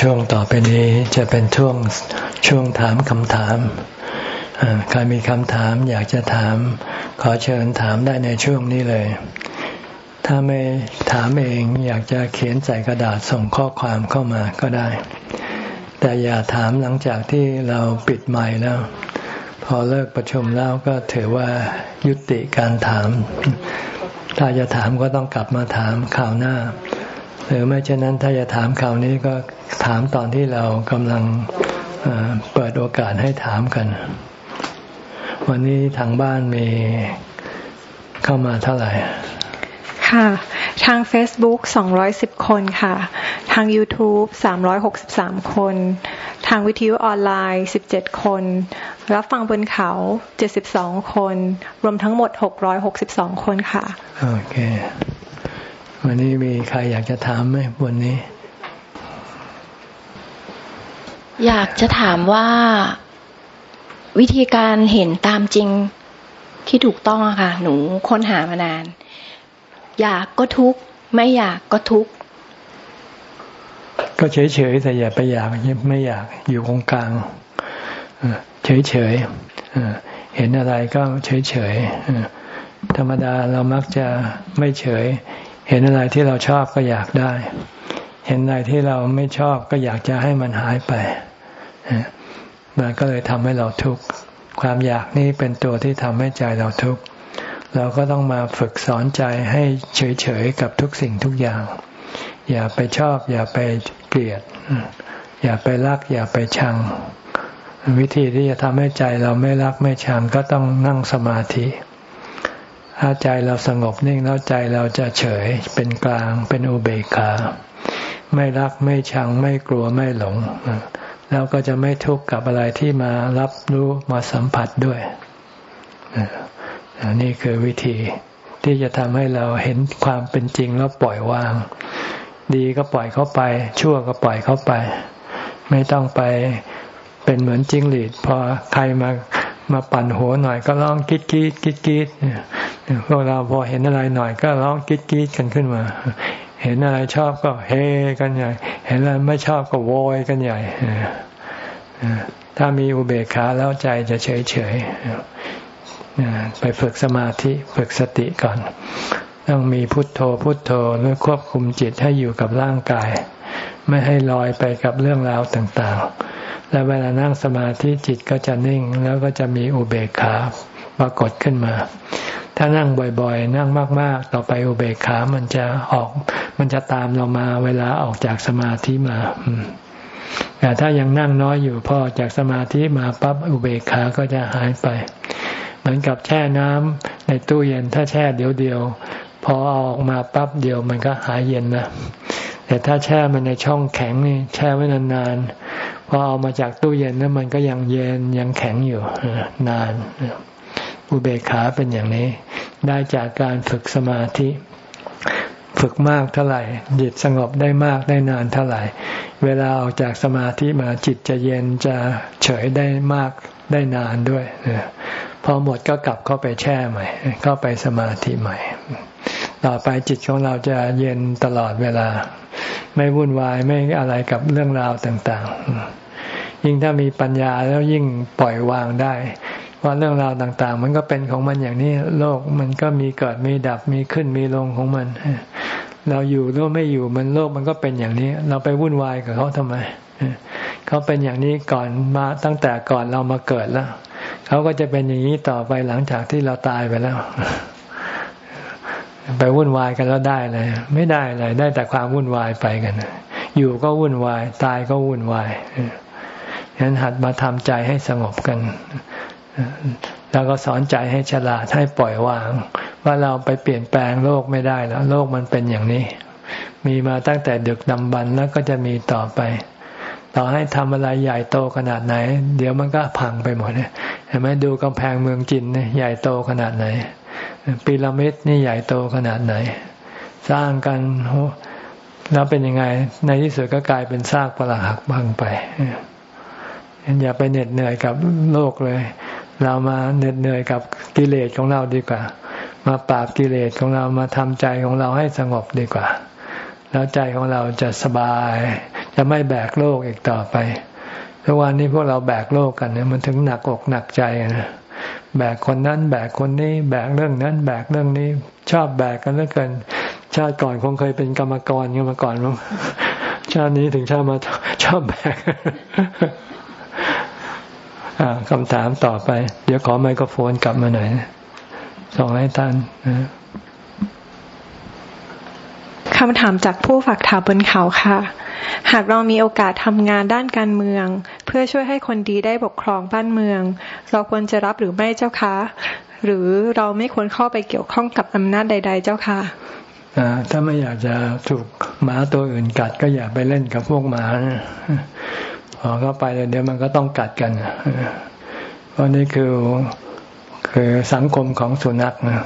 ช่วงต่อไปนี้จะเป็นช่วงช่วงถามคำถามใครมีคำถามอยากจะถาม ขอเชิญถามได้ในช่วงนี้เลย ถ้าไม่ถามเองอยากจะเขียนใส่กระดาษส่งข้อความเข้ามาก็ได้ แต่อย่าถามหลังจากที่เราปิดไมค์แล้ว พอเลิกประชุมแล้วก็ถือว่ายุติการถาม ถ้าจะถามก็ต้องกลับมาถามข่าวหน้า หรือไม่เช่นนั้นถ้าจะถามข่าวนี้ก็ถามตอนที่เรากำลังเปิดโอกาสให้ถามกัน วันนี้ทางบ้านมีเข้ามาเท่าไหร่ ค่ะ ทาง Facebook 210 คนค่ะ ทาง YouTube 363 คน ทางวิทยุออนไลน์ 17 คน รับฟังบนเขา 72 คน รวมทั้งหมด 662 คนค่ะ โอเค วันนี้มีใครอยากจะถามไหมวันนี้ อยากจะถามว่าวิธีการเห็นตามจริงที่ถูกต้องอะค่ะ หนูค้นหามานาน อยากก็ทุกข์ไม่อยากก็ทุกข์ก็เฉยๆแต่อย่าไปอยากไม่อยากอยู่ตรงกลางเฉยๆเห็นอะไรก็เฉยๆธรรมดาเรามักจะไม่เฉย เห็นอะไรที่เราชอบก็อยากได้ เห็นอะไรที่เราไม่ชอบก็อยากจะให้มันหายไปมันก็เลยทำให้เราทุกข์ความอยากนี่เป็นตัวที่ทำให้ใจเราทุกข์เราก็ต้องมาฝึกสอนใจให้เฉยๆกับทุกสิ่งทุกอย่าง อย่าไปชอบ อย่าไปเกลียด อย่าไปรัก อย่าไปชัง วิธีที่จะทำให้ใจเราไม่รักไม่ชังก็ต้องนั่งสมาธิ ถ้าใจเราสงบนิ่งแล้วใจเราจะเฉยเป็นกลางเป็นอุเบกขาไม่รักไม่ชังไม่กลัวไม่หลง แล้วก็จะไม่ทุกข์กับอะไรที่มารับรู้มาสัมผัสด้วยนี่คือวิธีที่จะทำให้เราเห็นความเป็นจริงแล้วปล่อยวาง ดีก็ปล่อยเขาไป ชั่วก็ปล่อยเขาไป ไม่ต้องไปเป็นเหมือนจิ้งหรีดพอใครมา มาปั่นหัวหน่อยก็ร้องกิ๊ดกิ๊ดกิ๊ดกิ๊ดพวกเราพอเห็นอะไรหน่อยก็ร้องกิ๊ดกิ๊ดกันขึ้นมา เห็นอะไรชอบก็เฮกันใหญ่ เห็นอะไรไม่ชอบก็โวยกันใหญ่ถ้ามีอุเบกขาแล้วใจจะเฉยเฉยไปฝึกสมาธิฝึกสติก่อน ต้องมีพุทโธพุทโธหรือควบคุมจิตให้อยู่กับร่างกาย ไม่ให้ลอยไปกับเรื่องราวต่าง ๆ และเวลานั่งสมาธิจิตก็จะนิ่งแล้วก็จะมีอุเบกขาปรากฏขึ้นมา ถ้านั่งบ่อยๆ นั่งมากๆ ต่อไปอุเบกขามันจะออก มันจะตามเรามาเวลาออกจากสมาธิมาแต่ถ้ายังนั่งน้อยอยู่พอจากสมาธิมาปั๊บอุเบกขาก็จะหายไป เหมือนกับแช่น้ำในตู้เย็นถ้าแช่เดียวเดียวพอออกมาปั๊บเดียวมันก็หายเย็นนะแต่ถ้าแช่มันในช่องแข็งนี่แช่ไว้นานๆ พอเอามาจากตู้เย็นนั้นมันก็ยังเย็นยังแข็งอยู่นาน อุเบกขาเป็นอย่างนี้ ได้จากการฝึกสมาธิ ฝึกมากเท่าไหร่ จิตสงบได้มากได้นานเท่าไหร่ เวลาออกจากสมาธิมาจิตจะเย็นจะเฉยได้มากได้นานด้วยพอหมดก็กลับเข้าไปแช่ใหม่ เข้าไปสมาธิใหม่ ต่อไปจิตของเราจะเย็นตลอดเวลา ไม่วุ่นวายไม่อะไรกับเรื่องราวต่าง ๆ ยิ่งถ้ามีปัญญาแล้วยิ่งปล่อยวางได้ว่าเรื่องราวต่าง ๆ มันก็เป็นของมันอย่างนี้โลกมันก็มีเกิดมีดับมีขึ้นมีลงของมัน เราอยู่หรือไม่อยู่มันโลกมันก็เป็นอย่างนี้ เราไปวุ่นวายกับเขาทำไมเขาเป็นอย่างนี้ก่อนมาตั้งแต่ก่อนเรามาเกิดแล้วเขาก็จะเป็นอย่างนี้ต่อไปหลังจากที่เราตายไปแล้ว ไปวุ่นวายกันแล้วได้เลย ไม่ได้เลยได้แต่ความวุ่นวายไปกัน อยู่ก็วุ่นวาย ตายก็วุ่นวายฉะนั้นหัดมาทำใจให้สงบกัน แล้วก็สอนใจให้ฉลาดให้ปล่อยวาง ว่าเราไปเปลี่ยนแปลงโลกไม่ได้แล้ว โลกมันเป็นอย่างนี้ มีมาตั้งแต่ดึกดำบรรแล้วก็จะมีต่อไป ต่อให้ทำอะไรใหญ่โตขนาดไหน เดี๋ยวมันก็พังไปหมดเห็นไหมดูกำแพงเมืองจีนใหญ่โตขนาดไหน พีระมิดนี่ใหญ่โตขนาดไหน สร้างกันแล้วเป็นยังไง ในที่สุดก็กลายเป็นซากปรักหักพังไปอย่าไปเหน็ดเหนื่อยกับโลกเลย เรามาเหน็ดเหนื่อยกับกิเลสของเราดีกว่า มาปราบกิเลสของเรามาทำใจของเราให้สงบดีกว่า แล้วใจของเราจะสบาย จะไม่แบกโลกอีกต่อไปทุกวันนี้พวกเราแบกโลกกันเนี่ยมันถึงหนักอกหนักใจนะ แบกคนนั้น แบกคนนี้ แบกเรื่องนั้น แบกเรื่องนี้ ชอบแบกกันเหลือเกิน ชาติก่อนคงเคยเป็นกรรมกรกันมาก่อนมั้งชาตินี้ถึงชาติมาชอบแบกคำถามต่อไป เดี๋ยวขอไมโครโฟนกลับมาหน่อยส่งให้ท่าน คำถามจากผู้ฝากถามบนเขาค่ะ หากเรามีโอกาสทำงานด้านการเมือง เพื่อช่วยให้คนดีได้ปกครองบ้านเมือง เราควรจะรับหรือไม่เจ้าคะหรือเราไม่ควรเข้าไปเกี่ยวข้องกับอำนาจใด ๆ เจ้าค่ะถ้าไม่อยากจะถูกหมาตัวอื่นกัดก็อย่าไปเล่นกับพวกหมาพอเข้าไปเดี๋ยวมันก็ต้องกัดกันเพราะนี่คือคือสังคมของสุนัขนะ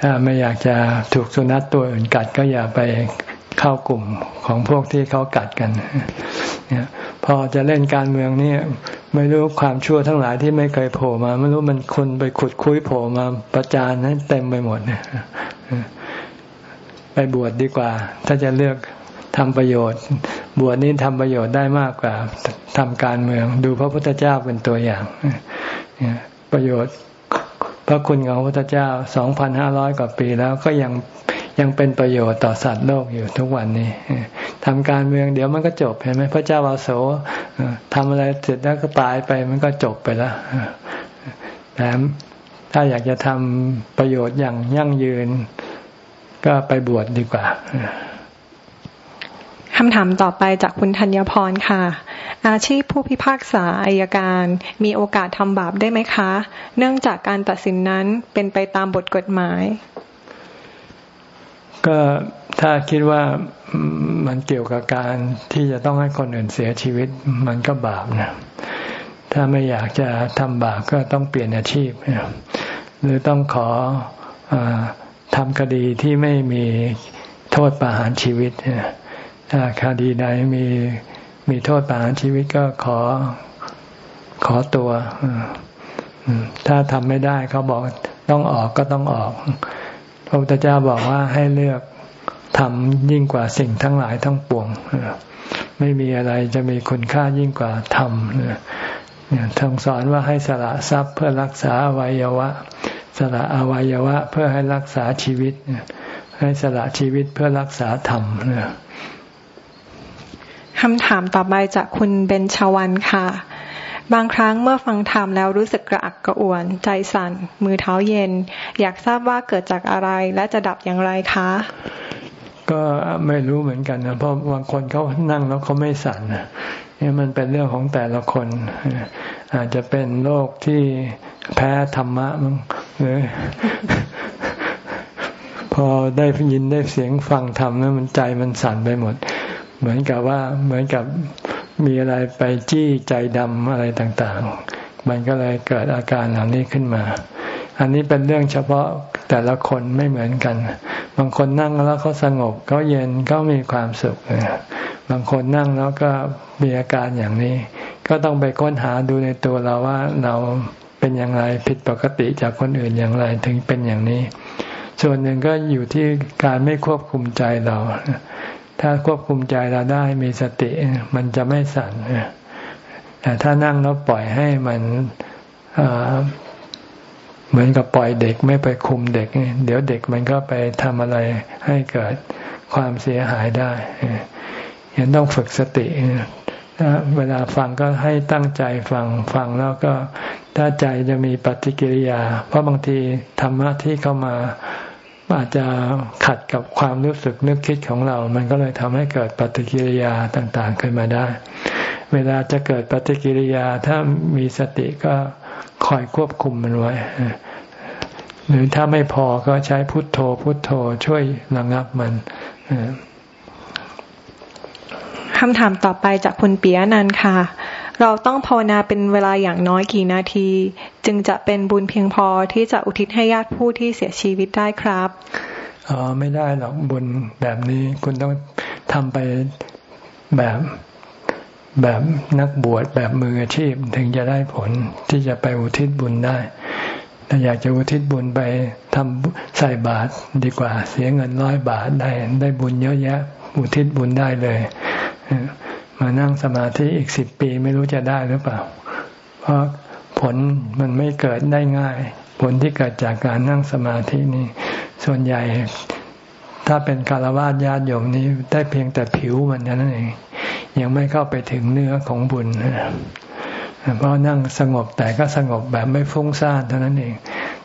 ถ้าไม่อยากจะถูกสุนัขตัวอื่นกัดก็อย่าไปเข้ากลุ่มของพวกที่เขากัดกันเนี่ยพอจะเล่นการเมืองนี่ไม่รู้ความชั่วทั้งหลายที่ไม่เคยโผล่มา ไม่รู้มันคนไปขุดคุยโผล่มาประจานนั้นเต็มไปหมดเนี่ยไปบวชดดีกว่า ถ้าจะเลือกทำประโยชน์ บวชนี้ทำประโยชน์ได้มากกว่าทำการเมือง ดูพระพุทธเจ้าเป็นตัวอย่างประโยชน์ พระคุณของพระพุทธเจ้าสองพันห้าร้อยกว่าปีแล้วก็ยังยังเป็นประโยชน์ต่อสัตว์โลกอยู่ทุกวันนี้ทำการเมืองเดี๋ยวมันก็จบเห็นไหมพระเจ้าอาโศทำอะไรเสร็จแล้วก็ตายไปมันก็จบไปแล้วแต่ถ้าอยากจะทำประโยชน์อย่างยั่งยืน ก็ไปบวชดดีกว่า คำถามต่อไปจากคุณธัญพรค่ะ อาชีพผู้พิพากษาอายการ มีโอกาสทำบาปได้ไหมคะ เนื่องจากการตัดสินนั้นเป็นไปตามบทกฎหมาย ก็ถ้าคิดว่ามันเกี่ยวกับการที่จะต้องให้คนอื่นเสียชีวิต มันก็บาปนะถ้าไม่อยากจะทำบาปก็ต้องเปลี่ยนอาชีพ หรือต้องขออทำคดีที่ไม่มีโทษประหารชีวิตถ้า คดีใดมีมีโทษประหารชีวิตก็ขอขอตัว ถ้าทำไม่ได้เขาบอกต้องออกก็ต้องออก พระพุทธเจ้าบอกว่าให้เลือกทำยิ่งกว่าสิ่งทั้งหลายทั้งปวง ไม่มีอะไรจะมีคุณค่ายิ่งกว่าทำเนี่ยทางสอนว่าให้สละทรัพย์เพื่อรักษาอวัยวะ สละอวัยวะเพื่อให้รักษาชีวิต ให้สละชีวิตเพื่อรักษาธรรมเนี่ย คำถามต่อไปจากคุณเบนชวันค่ะ บางครั้งเมื่อฟังธรรมแล้วรู้สึกกระอักกระอ่วน ใจสั่น มือเท้าเย็น อยากทราบว่าเกิดจากอะไรและจะดับอย่างไรคะ ก็ไม่รู้เหมือนกันนะเพราะบางคนเขานั่งแล้วเขาไม่สั่นนี่มันเป็นเรื่องของแต่ละคน อาจจะเป็นโรคที่แพ้ธรรมะมั้งหรือพอได้ยินได้เสียงฟังธรรมแล้วมันใจมันสั่นไปหมด เหมือนกับว่าเหมือนกับมีอะไรไปจี้ใจดำอะไรต่างๆ มันก็เลยเกิดอาการเหล่านี้ขึ้นมา อันนี้เป็นเรื่องเฉพาะแต่ละคนไม่เหมือนกัน บางคนนั่งแล้วเขาสงบเขาเย็นเขามีความสุข บางคนนั่งแล้วก็มีอาการอย่างนี้ ก็ต้องไปค้นหาดูในตัวเราว่าเราเป็นอย่างไรผิดปกติจากคนอื่นอย่างไรถึงเป็นอย่างนี้ ส่วนหนึ่งก็อยู่ที่การไม่ควบคุมใจเรา ถ้าควบคุมใจเราได้มีสติมันจะไม่สั่นแต่ถ้านั่งแล้วปล่อยให้มันเหมือนกับปล่อยเด็กไม่ไปคุมเด็ก เดี๋ยวเด็กมันก็ไปทำอะไรให้เกิดความเสียหายได้ยังต้องฝึกสติเวลาฟังก็ให้ตั้งใจฟังฟังแล้วก็ถ้าใจจะมีปฏิกิริยา เพราะบางทีธรรมะที่เข้ามา อาจจะขัดกับความรู้สึกนึกคิดของเรา มันก็เลยทำให้เกิดปฏิกิริยาต่างๆขึ้นมาได้ เวลาจะเกิดปฏิกิริยาถ้ามีสติก็คอยควบคุมมันไว้ หรือถ้าไม่พอก็ใช้พุทโธ พุทโธช่วยระงับมันคำถามต่อไปจากคุณเปียนันค่ะ เราต้องภาวนาเป็นเวลาอย่างน้อยกี่นาที จึงจะเป็นบุญเพียงพอที่จะอุทิศให้ญาติผู้ที่เสียชีวิตได้ครับอ๋อไม่ได้หรอกบุญแบบนี้คุณต้องทำไปแบบแบบนักบวชแบบมืออาชีพถึงจะได้ผลที่จะไปอุทิศบุญได้ถ้าอยากจะอุทิศบุญไปทำใส่บาตรดีกว่า เสียเงินร้อยบาทได้ได้บุญเยอะแยะ อุทิศบุญได้เลย มานั่งสมาธิอีกสิบปีไม่รู้จะได้หรือเปล่า เพราะผลมันไม่เกิดได้ง่าย ผลที่เกิดจากการนั่งสมาธินี่ส่วนใหญ่ถ้าเป็นคารวะญาติโยมนี้ได้เพียงแต่ผิวมันนั่นเองยังไม่เข้าไปถึงเนื้อของบุญเพราะนั่งสงบแต่ก็สงบแบบไม่ฟุ้งซ่านเท่านั้นเอง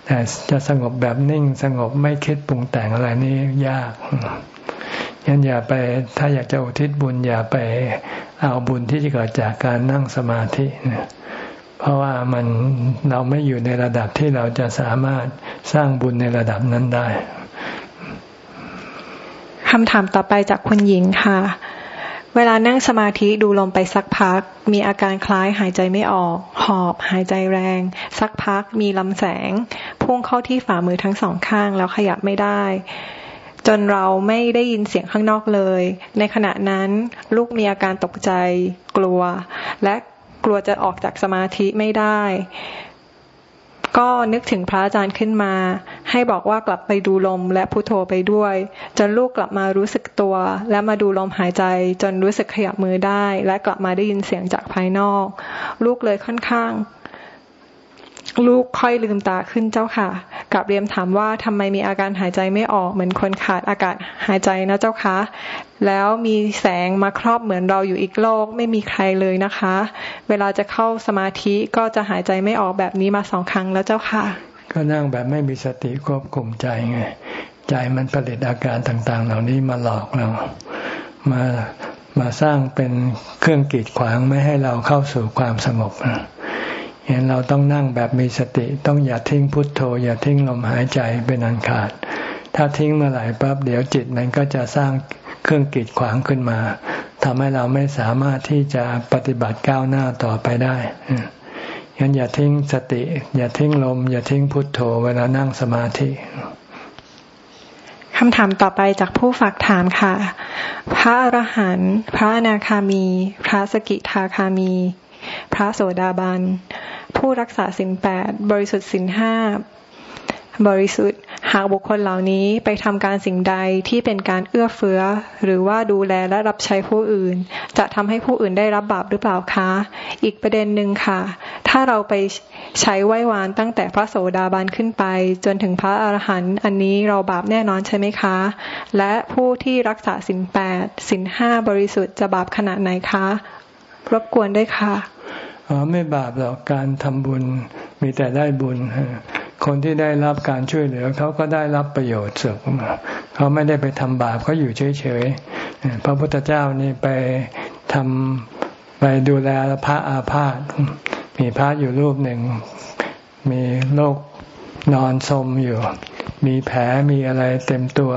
แต่จะสงบแบบนิ่งสงบไม่คิดปรุงแต่งอะไรนี่ยาก ยันอย่าไปถ้าอยากจะอุทิศบุญอย่าไปเอาบุญที่เกิดจากการนั่งสมาธิ เพราะว่ามันเราไม่อยู่ในระดับที่เราจะสามารถสร้างบุญในระดับนั้นได้คำถามต่อไปจากคุณหญิงค่ะ เวลานั่งสมาธิดูลมไปสักพัก มีอาการคล้ายหายใจไม่ออก หอบหายใจแรง สักพักมีลำแสง พุ่งเข้าที่ฝ่ามือทั้งสองข้างแล้วขยับไม่ได้ จนเราไม่ได้ยินเสียงข้างนอกเลย ในขณะนั้นลูกมีอาการตกใจกลัว และกลัวจะออกจากสมาธิไม่ได้ ก็นึกถึงพระอาจารย์ขึ้นมา ให้บอกว่ากลับไปดูลมและพุโทโธไปด้วย จนลูกกลับมารู้สึกตัว และมาดูลมหายใจ จนรู้สึกขยับมือได้ และกลับมาได้ยินเสียงจากภายนอก ลูกเลยค่อนข้าง ลูกค่อยลืมตาขึ้นเจ้าค่ะกับเรียมถามว่าทำไมมีอาการหายใจไม่ออกเหมือนคนขาดอากาศหายใจนะเจ้าคะ แล้วมีแสงมาครอบเหมือนเราอยู่อีกโลก ไม่มีใครเลยนะคะ เวลาจะเข้าสมาธิก็จะหายใจไม่ออกแบบนี้มาสองครั้งแล้วเจ้าค่ะ ก็นั่งแบบไม่มีสติควบคุมใจไง ใจมันผลิตอาการต่างๆ เหล่านี้มาหลอกเรา มามาสร้างเป็นเครื่องกีดขวางไม่ให้เราเข้าสู่ความสงบ เห็นเราต้องนั่งแบบมีสติ ต้องอย่าทิ้งพุทโธ อย่าทิ้งลมหายใจเป็นอันขาด ถ้าทิ้งเมื่อไหร่ปั๊บเดี๋ยวจิตมันก็จะสร้างเครื่องกีดขวางขึ้นมาทำให้เราไม่สามารถที่จะปฏิบัติก้าวหน้าต่อไปได้ยันอย่าทิ้งสติ อย่าทิ้งลม อย่าทิ้งพุทโธ เวลานั่งสมาธิคำถามต่อไปจากผู้ฝากถามค่ะ พระอรหันต์ พระอนาคามี พระสกิทาคามี พระโสดาบัน ผู้รักษาสินแปดบริสุทธิ์สินห้าบริสุทธิ์หากบุคคลเหล่านี้ไปทำการสิ่งใดที่เป็นการเอื้อเฟื้อ หรือว่าดูแลและรับใช้ผู้อื่น จะทำให้ผู้อื่นได้รับบาปหรือเปล่าคะ อีกประเด็นหนึ่งค่ะ ถ้าเราไปใช้ไหว้วานตั้งแต่พระโสดาบันขึ้นไป จนถึงพระอรหันต์อันนี้เราบาปแน่นอนใช่ไหมคะ และผู้ที่รักษาสินแปดสินห้าบริสุทธิ์จะบาปขนาดไหนคะ รบกวนด้วยค่ะอ๋อไม่บาปหรอกการทำบุญมีแต่ได้บุญ คนที่ได้รับการช่วยเหลือเขาก็ได้รับประโยชน์สุขเขาไม่ได้ไปทำบาปเขาอยู่เฉยๆพระพุทธเจ้านี่ไปทำไปดูแลพระอาพาธมีพระอยู่รูปหนึ่ง มีโรคนอนสมอยู่ มีแผลมีอะไรเต็มตัว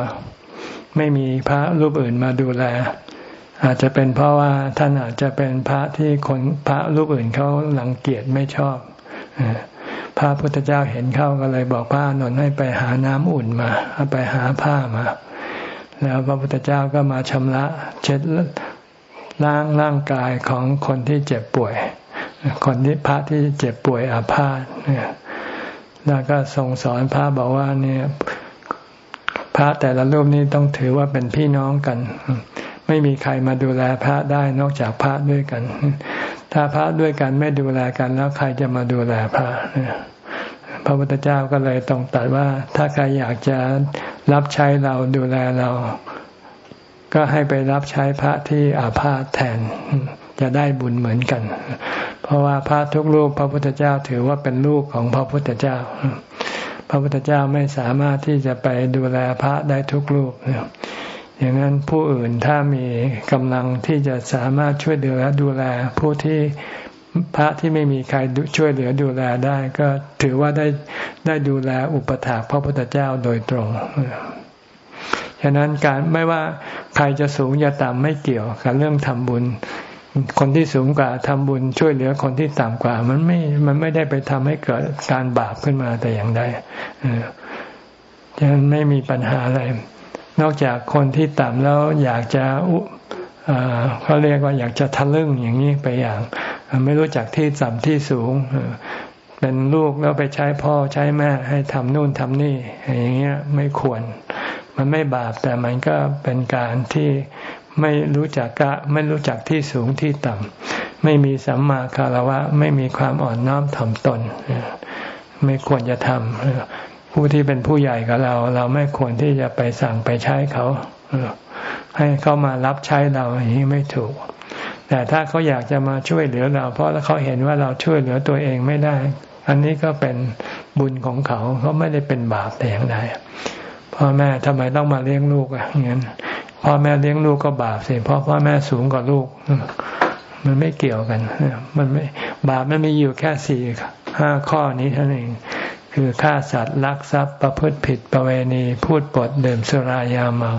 ไม่มีพระรูปอื่นมาดูแล อาจจะเป็นเพราะว่าท่านอาจจะเป็นพระที่คนพระรูปอื่นเขาหลังเกียจไม่ชอบพระพุทธเจ้าเห็นเข้าก็เลยบอกพระนนท์ให้ไปหาน้ำอุ่นมาไปหาผ้ามา แล้วพระพุทธเจ้าก็มาชำระเช็ดล้างร่างกายของคนที่เจ็บป่วย คนที่พระที่เจ็บป่วยอาพาธเนี่ยแล้วก็ทรงสอนพระบอกว่าเนี่ยพระแต่ละรูปนี้ต้องถือว่าเป็นพี่น้องกัน ไม่มีใครมาดูแลพระได้นอกจากพระด้วยกัน ถ้าพระด้วยกันไม่ดูแลกันแล้วใครจะมาดูแลพระพระพุทธเจ้าก็เลยต้องตัดว่า ถ้าใครอยากจะรับใช้เราดูแลเรา ก็ให้ไปรับใช้พระที่อาพาธแทน จะได้บุญเหมือนกัน เพราะว่าพระทุกรูปพระพุทธเจ้าถือว่าเป็นลูกของพระพุทธเจ้า พระพุทธเจ้าไม่สามารถที่จะไปดูแลพระได้ทุกรูป อย่างนั้นผู้อื่นถ้ามีกำลังที่จะสามารถช่วยเหลือดูแล ผู้ที่พระที่ไม่มีใครช่วยเหลือดูแลได้ ก็ถือว่าได้ได้ดูแลอุปถากพระพุทธเจ้าโดยตรงฉะนั้นการไม่ว่าใครจะสูงจะต่ำไม่เกี่ยวกับเรื่องทำบุญ คนที่สูงกว่าทำบุญช่วยเหลือคนที่ต่ำกว่า มันไม่ มันไม่ได้ไปทำให้เกิดการบาปขึ้นมาแต่อย่างใดฉะนั้นไม่มีปัญหาอะไร นอกจากคนที่ต่ำแล้วอยากจะเขาเรียกว่าอยากจะทะลึ่งอย่างนี้ไปอย่าง ไม่รู้จักที่ต่ำที่สูง เป็นลูกแล้วไปใช้พ่อใช้แม่ให้ทำนู่นทำนี่ อย่างเงี้ยไม่ควร มันไม่บาปแต่มันก็เป็นการที่ไม่รู้จักกะไม่รู้จักที่สูงที่ต่ำไม่มีสัมมาคารวะ ไม่มีความอ่อนน้อมถ่อมตน ไม่ควรจะทำ ผู้ที่เป็นผู้ใหญ่กับเรา เราไม่ควรที่จะไปสั่งไปใช้เขาให้เขามารับใช้เราอย่างนี้ไม่ถูก แต่ถ้าเขาอยากจะมาช่วยเหลือเรา เพราะเขาเห็นว่าเราช่วยเหลือตัวเองไม่ได้ อันนี้ก็เป็นบุญของเขาเขาไม่ได้เป็นบาปแต่อย่างใดพ่อแม่ทำไมต้องมาเลี้ยงลูกอะอย่างนั้นพ่อแม่เลี้ยงลูกก็บาปสิเพราะพ่อแม่สูงกว่าลูก มันไม่เกี่ยวกัน มันไม่บาปมันมีอยู่แค่สี่ห้าข้อนี้เท่านั้นเอง คือฆ่าสัตว์ลักทรัพย์ประพฤติผิดประเวณี พูดปดดื่มสุรายาเมา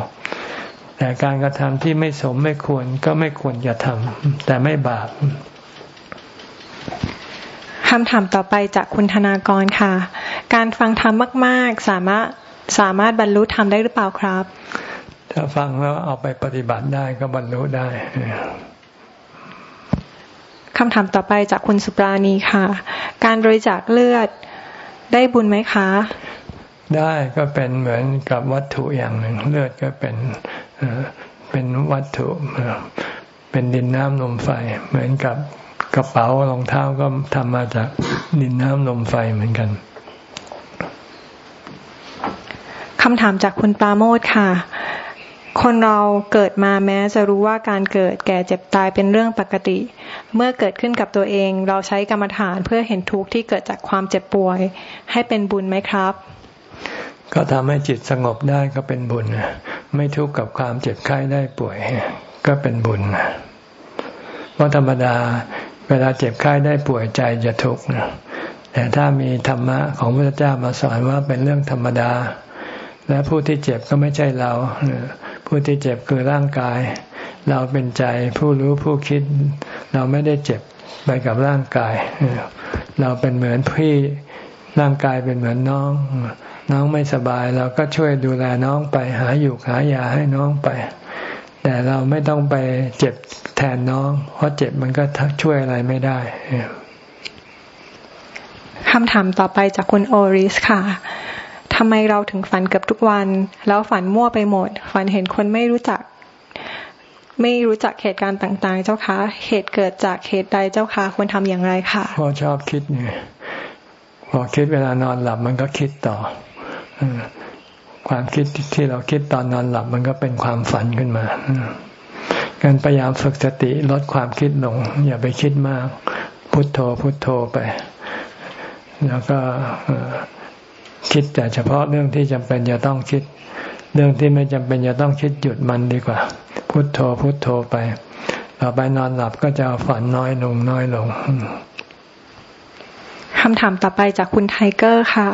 แต่การกระทำที่ไม่สมไม่ควรก็ไม่ควรจะทำแต่ไม่บาปคำถามต่อไปจากคุณธนากรค่ะ การฟังธรรมมาก ๆ สามารถสามารถบรรลุธรรมได้หรือเปล่าครับ ถ้าฟังแล้วเอาไปปฏิบัติได้ก็บรรลุได้คำถามต่อไปจากคุณสุปราณีค่ะ การบริจาคเลือด ได้บุญไหมคะ ได้ก็เป็นเหมือนกับวัตถุอย่างหนึ่ง เลือดก็เป็นเป็นวัตถุเป็นดินน้ำลมไฟ เหมือนกับกระเป๋ารองเท้าก็ทำมาจากดินน้ำลมไฟเหมือนกันคำถามจากคุณปราโมทค่ะ คนเราเกิดมาแม้จะรู้ว่าการเกิดแก่เจ็บตายเป็นเรื่องปกติ เมื่อเกิดขึ้นกับตัวเองเราใช้กรรมฐานเพื่อเห็นทุกข์ที่เกิดจากความเจ็บป่วย ให้เป็นบุญไหมครับ ก็ทำให้จิตสงบได้ก็เป็นบุญ ไม่ทุกข์กับความเจ็บไข้ได้ป่วย ก็เป็นบุญเพราะธรรมดาเวลาเจ็บไข้ได้ป่วยใจจะทุกข์แต่ถ้ามีธรรมะของพระเจ้ามาสอนว่าเป็นเรื่องธรรมดา และผู้ที่เจ็บก็ไม่ใช่เรา ผู้ที่เจ็บคือร่างกาย เราเป็นใจผู้รู้ผู้คิด เราไม่ได้เจ็บไปกับร่างกาย เราเป็นเหมือนพี่ร่างกายเป็นเหมือนน้อง น้องไม่สบาย เราก็ช่วยดูแลน้องไปหาอยู่หายาให้น้องไป แต่เราไม่ต้องไปเจ็บแทนน้อง เพราะเจ็บมันก็ช่วยอะไรไม่ได้คำถามต่อไปจากคุณโอริสค่ะ ทำไมเราถึงฝันเกือบทุกวัน แล้วฝันมั่วไปหมด ฝันเห็นคนไม่รู้จัก ไม่รู้จักเหตุการณ์ต่างๆ เจ้าคะเหตุเกิดจากเหตุใดเจ้าคะควรทำอย่างไรคะพอชอบคิดไงพอคิดเวลานอนหลับมันก็คิดต่อความคิดที่เราคิดตอนนอนหลับมันก็เป็นความฝันขึ้นมาการพยายามฝึกสติลดความคิดลง อย่าไปคิดมาก พุทโธพุทโธไป แล้วก็ คิดแต่เฉพาะเรื่องที่จำเป็นจะต้องคิด เรื่องที่ไม่จำเป็นจะต้องคิดหยุดมันดีกว่า พุทโธพุทโธไปต่อไปนอนหลับก็จะฝันน้อยลงน้อยลงคำถามต่อไปจากคุณไทเกอร์ค่ะ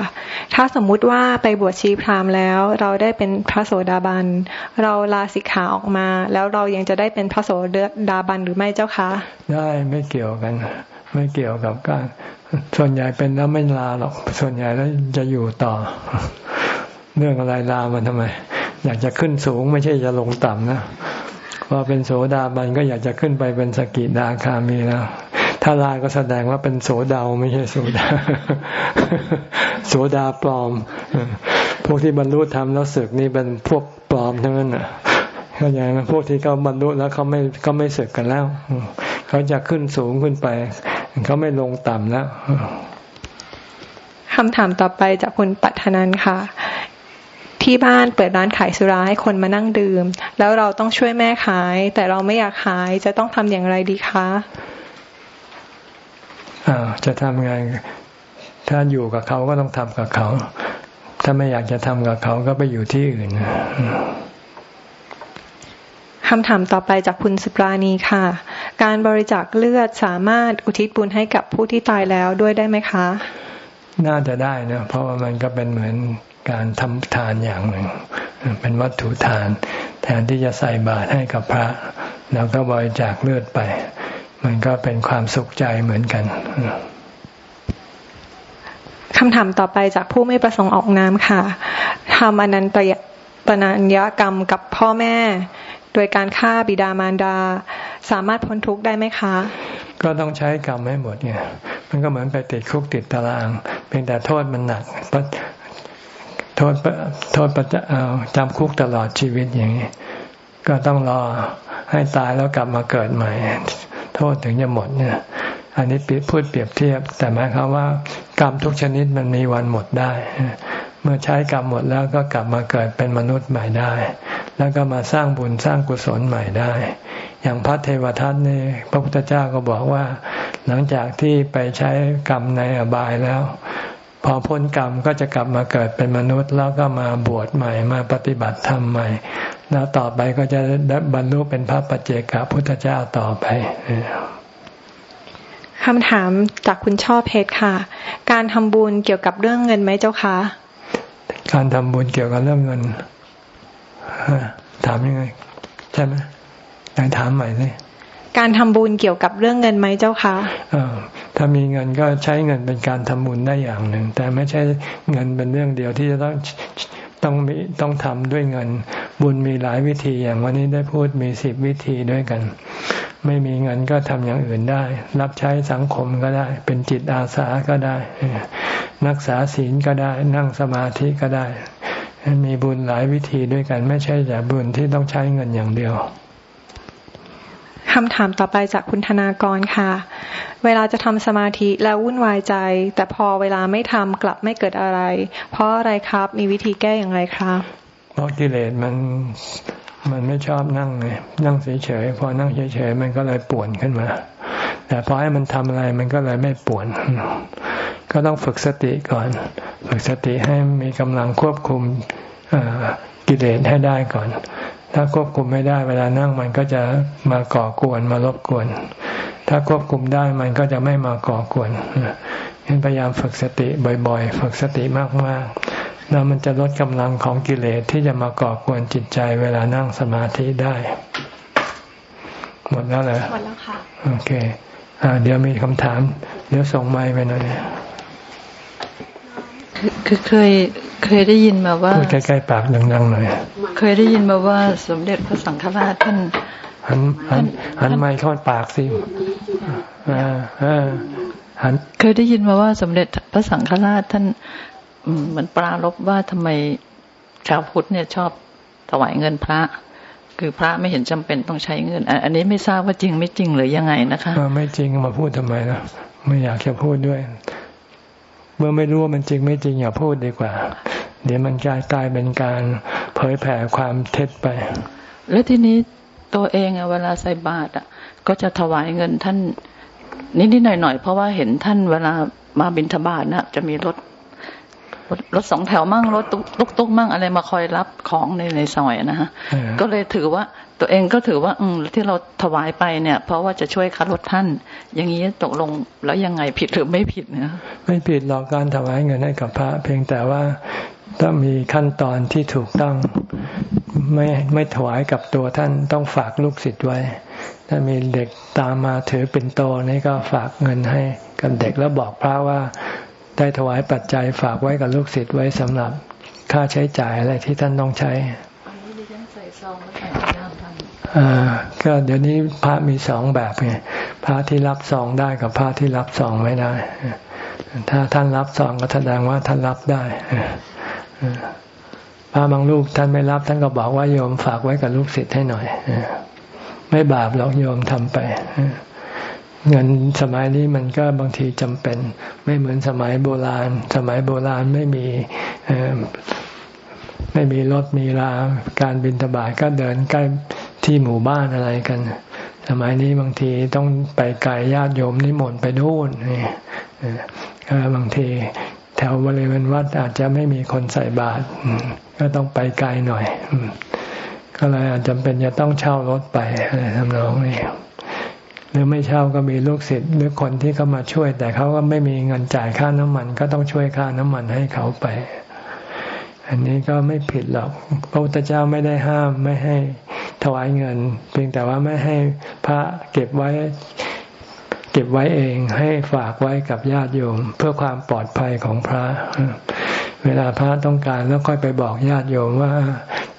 ถ้าสมมุติว่าไปบวชชีพรามแล้ว เราได้เป็นพระโสดาบัน เราลาสิกขาออกมา แล้วเรายังจะได้เป็นพระโสดาบันหรือไม่เจ้าคะ ได้ไม่เกี่ยวกัน ไม่เกี่ยวกับการ ส่วนใหญ่เป็นแล้วไม่ลาหรอก ส่วนใหญ่แล้วจะอยู่ต่อ เรื่องอะไรลามันทำไม อยากจะขึ้นสูงไม่ใช่จะลงต่ำนะพอเป็นโสดาบันก็อยากจะขึ้นไปเป็นสกิดาคามีแล้วถ้าลาก็แสดงว่าเป็นโสดาไม่ใช่โสดา โสดาปลอม พวกที่บรรลุธรรมแล้วสึกนี่เป็นพวกปลอมทั้งนั้นอะเข้าใจไหมพวกที่เขาบรรลุแล้วเขาไม่เขาไม่สึกกันแล้ว เขาจะขึ้นสูงขึ้นไป เขาไม่ลงต่ำแล้วคำถามต่อไปจากคุณปัทนันค่ะ ที่บ้านเปิดร้านขายสุราให้คนมานั่งดื่ม แล้วเราต้องช่วยแม่ขาย แต่เราไม่อยากขายจะต้องทำอย่างไรดีคะจะทำไงถ้าอยู่กับเขาก็ต้องทำกับเขา ถ้าไม่อยากจะทำกับเขาก็ไปอยู่ที่อื่น คำถามต่อไปจากคุณสุปราณีค่ะ การบริจาคเลือดสามารถอุทิศบุญให้กับผู้ที่ตายแล้วด้วยได้ไหมคะ น่าจะได้นะเพราะว่ามันก็เป็นเหมือนการทำทานอย่างหนึ่ง เป็นวัตถุทาน แทนที่จะใส่บาตรให้กับพระ แล้วก็บริจาคเลือดไป มันก็เป็นความสุขใจเหมือนกันคำถามต่อไปจากผู้ไม่ประสงค์ออกนามค่ะทำอนันตยปนัญญกรรมกับพ่อแม่ โดยการฆ่าบิดามารดา สามารถพ้นทุกข์ได้ไหมคะ ก็ต้องใช้กรรมให้หมดไงมันก็เหมือนไปติดคุกติดตาราง เพียงแต่โทษมันหนักโทษโทษประจำคุกตลอดชีวิตอย่างนี้ ก็ต้องรอให้ตายแล้วกลับมาเกิดใหม่ โทษถึงจะหมดเนี่ย อันนี้พูดเปรียบเทียบ แต่หมายความว่ากรรมทุกชนิดมันมีวันหมดได้ เมื่อใช้กรรมหมดแล้วก็กลับมาเกิดเป็นมนุษย์ใหม่ได้ แล้วก็มาสร้างบุญสร้างกุศลใหม่ได้ อย่างพระเทวทัตนี่พระพุทธเจ้าก็บอกว่า หลังจากที่ไปใช้กรรมในอบายแล้ว พอพ้นกรรมก็จะกลับมาเกิดเป็นมนุษย์ แล้วก็มาบวชใหม่มาปฏิบัติธรรมใหม่ แล้วต่อไปก็จะได้บรรลุเป็นพระปัจเจกพุทธเจ้าต่อไปคำถามจากคุณชอบเพชรค่ะ การทำบุญเกี่ยวกับเรื่องเงินไหมเจ้าคะ การทำบุญเกี่ยวกับเรื่องเงินถามยังไง ใช่ไหมไหนถามใหม่สิการทำบุญเกี่ยวกับเรื่องเงินไหมเจ้าคะถ้ามีเงินก็ใช้เงินเป็นการทำบุญได้อย่างหนึ่ง แต่ไม่ใช่เงินเป็นเรื่องเดียวที่จะต้องต้องมีต้องทำด้วยเงิน บุญมีหลายวิธีอย่างวันนี้ได้พูดมีสิบวิธีด้วยกัน ไม่มีเงินก็ทำอย่างอื่นได้ รับใช้สังคมก็ได้ เป็นจิตอาสาก็ได้ นักษาศีลก็ได้ นั่งสมาธิก็ได้ มีบุญหลายวิธีด้วยกัน ไม่ใช่แต่บุญที่ต้องใช้เงินอย่างเดียวคำถามต่อไปจากคุณธนากรค่ะ เวลาจะทำสมาธิแล้ววุ่นวายใจ แต่พอเวลาไม่ทำกลับไม่เกิดอะไร เพราะอะไรครับ มีวิธีแก้อย่างไรครับ เพราะกิเลสมันมันไม่ชอบนั่งไงนั่งเฉยๆพอนั่งเฉยๆมันก็เลยป่วนขึ้นมา แต่พอให้มันทำอะไรมันก็เลยไม่ป่วน ก็ต้องฝึกสติก่อน ฝึกสติให้มีกำลังควบคุมกิเลสให้ได้ก่อน ถ้าควบคุมไม่ได้เวลานั่งมันก็จะมาก่อกวนมารบกวน ถ้าควบคุมได้มันก็จะไม่มาก่อกวนเห็นพยายามฝึกสติบ่อยๆ ฝึกสติมากๆ แล้วมันจะลดกำลังของกิเลสที่จะมาก่อกวนจิตใจเวลานั่งสมาธิได้ หมดแล้วเหรอหมดแล้วค่ะ โอเคอ่าเดี๋ยวมีคำถาม เดี๋ยวส่งไม้ไปหน่อย คือเคยเคยได้ยินมาว่าพูดใกล้ๆปากดังๆหน่อยเคยได้ยินมาว่าสมเด็จพระสังฆราชท่านหันหันหันไม้เข้าปากสิอ่าอ่าหันเคยได้ยินมาว่าสมเด็จพระสังฆราชท่านเหมือนปรารบว่าทำไมชาวพุทธเนี่ยชอบถวายเงินพระ คือพระไม่เห็นจำเป็นต้องใช้เงิน อันนี้ไม่ทราบว่าจริงไม่จริงหรือยังไงนะคะไม่จริงมาพูดทำไมนะไม่อยากจะพูดด้วย เมื่อไม่รู้ว่ามันจริงไม่จริงอย่าพูดดีกว่า เดี๋ยวมันกลายกลายเป็นการเผยแผ่ความเท็จไป แล้วทีนี้ตัวเองอะเวลาใส่บาตรอะก็จะถวายเงินท่านนิดๆหน่อยๆเพราะว่าเห็นท่านเวลามาบินทบาทนะจะมีรถรถสองแถวมั่งรถตุ๊กตุ๊กมั่งอะไรมาคอยรับของในในซอยนะฮะก็เลยถือว่า ตัวเองก็ถือว่า อืมที่เราถวายไปเนี่ย เพราะว่าจะช่วยคัดรถท่าน อย่างนี้ตกลงแล้วยังไงผิดหรือไม่ผิดเนี่ยไม่ผิดหรอกการถวายเงินให้กับพระ เพียงแต่ว่าต้องมีขั้นตอนที่ถูกต้องไม่ไม่ถวายกับตัวท่านต้องฝากลูกศิษย์ไว้ ถ้ามีเด็กตามมาถือเป็นโตนี่ก็ฝากเงินให้กับเด็กแล้วบอกพระว่า ได้ถวายปัจจัยฝากไว้กับลูกศิษย์ไว้สำหรับค่าใช้จ่ายอะไรที่ท่านต้องใช้อ่า ก็เดี๋ยวนี้พระมีสองแบบไงพระที่รับซองได้กับพระที่รับซองไม่ได้ ถ้าท่านรับซองก็แสดงว่าท่านรับได้พระบางลูกท่านไม่รับท่านก็บอกว่าโยมฝากไว้กับลูกศิษย์ให้หน่อยไม่บาปหรอกโยมทำไปเงินสมัยนี้มันก็บางทีจำเป็น ไม่เหมือนสมัยโบราณ สมัยโบราณไม่มีไม่มีรถมีลาการบินตบาทก็เดินใกล้ ที่หมู่บ้านอะไรกัน สมัยนี้บางทีต้องไปไกลญาติโยมนิมนต์ไปนู่นนี่บางทีแถวบริเวณวัดอาจจะไม่มีคนใส่บาตรก็ต้องไปไกลหน่อย ก็เลยอาจจำเป็นจะต้องเช่ารถไปอะไรทำนองนี้หรือไม่เช่าก็มีลูกศิษย์หรือคนที่เขามาช่วย แต่เขาก็ไม่มีเงินจ่ายค่าน้ำมัน ก็ต้องช่วยค่าน้ำมันให้เขาไป อันนี้ก็ไม่ผิดหรอกพระพุทธเจ้าไม่ได้ห้ามไม่ให้ ถวายเงิน เพียงแต่ว่าไม่ให้พระเก็บไว้ เก็บไว้เองให้ฝากไว้กับญาติโยม เพื่อความปลอดภัยของพระ เวลาพระต้องการแล้วค่อยไปบอกญาติโยมว่า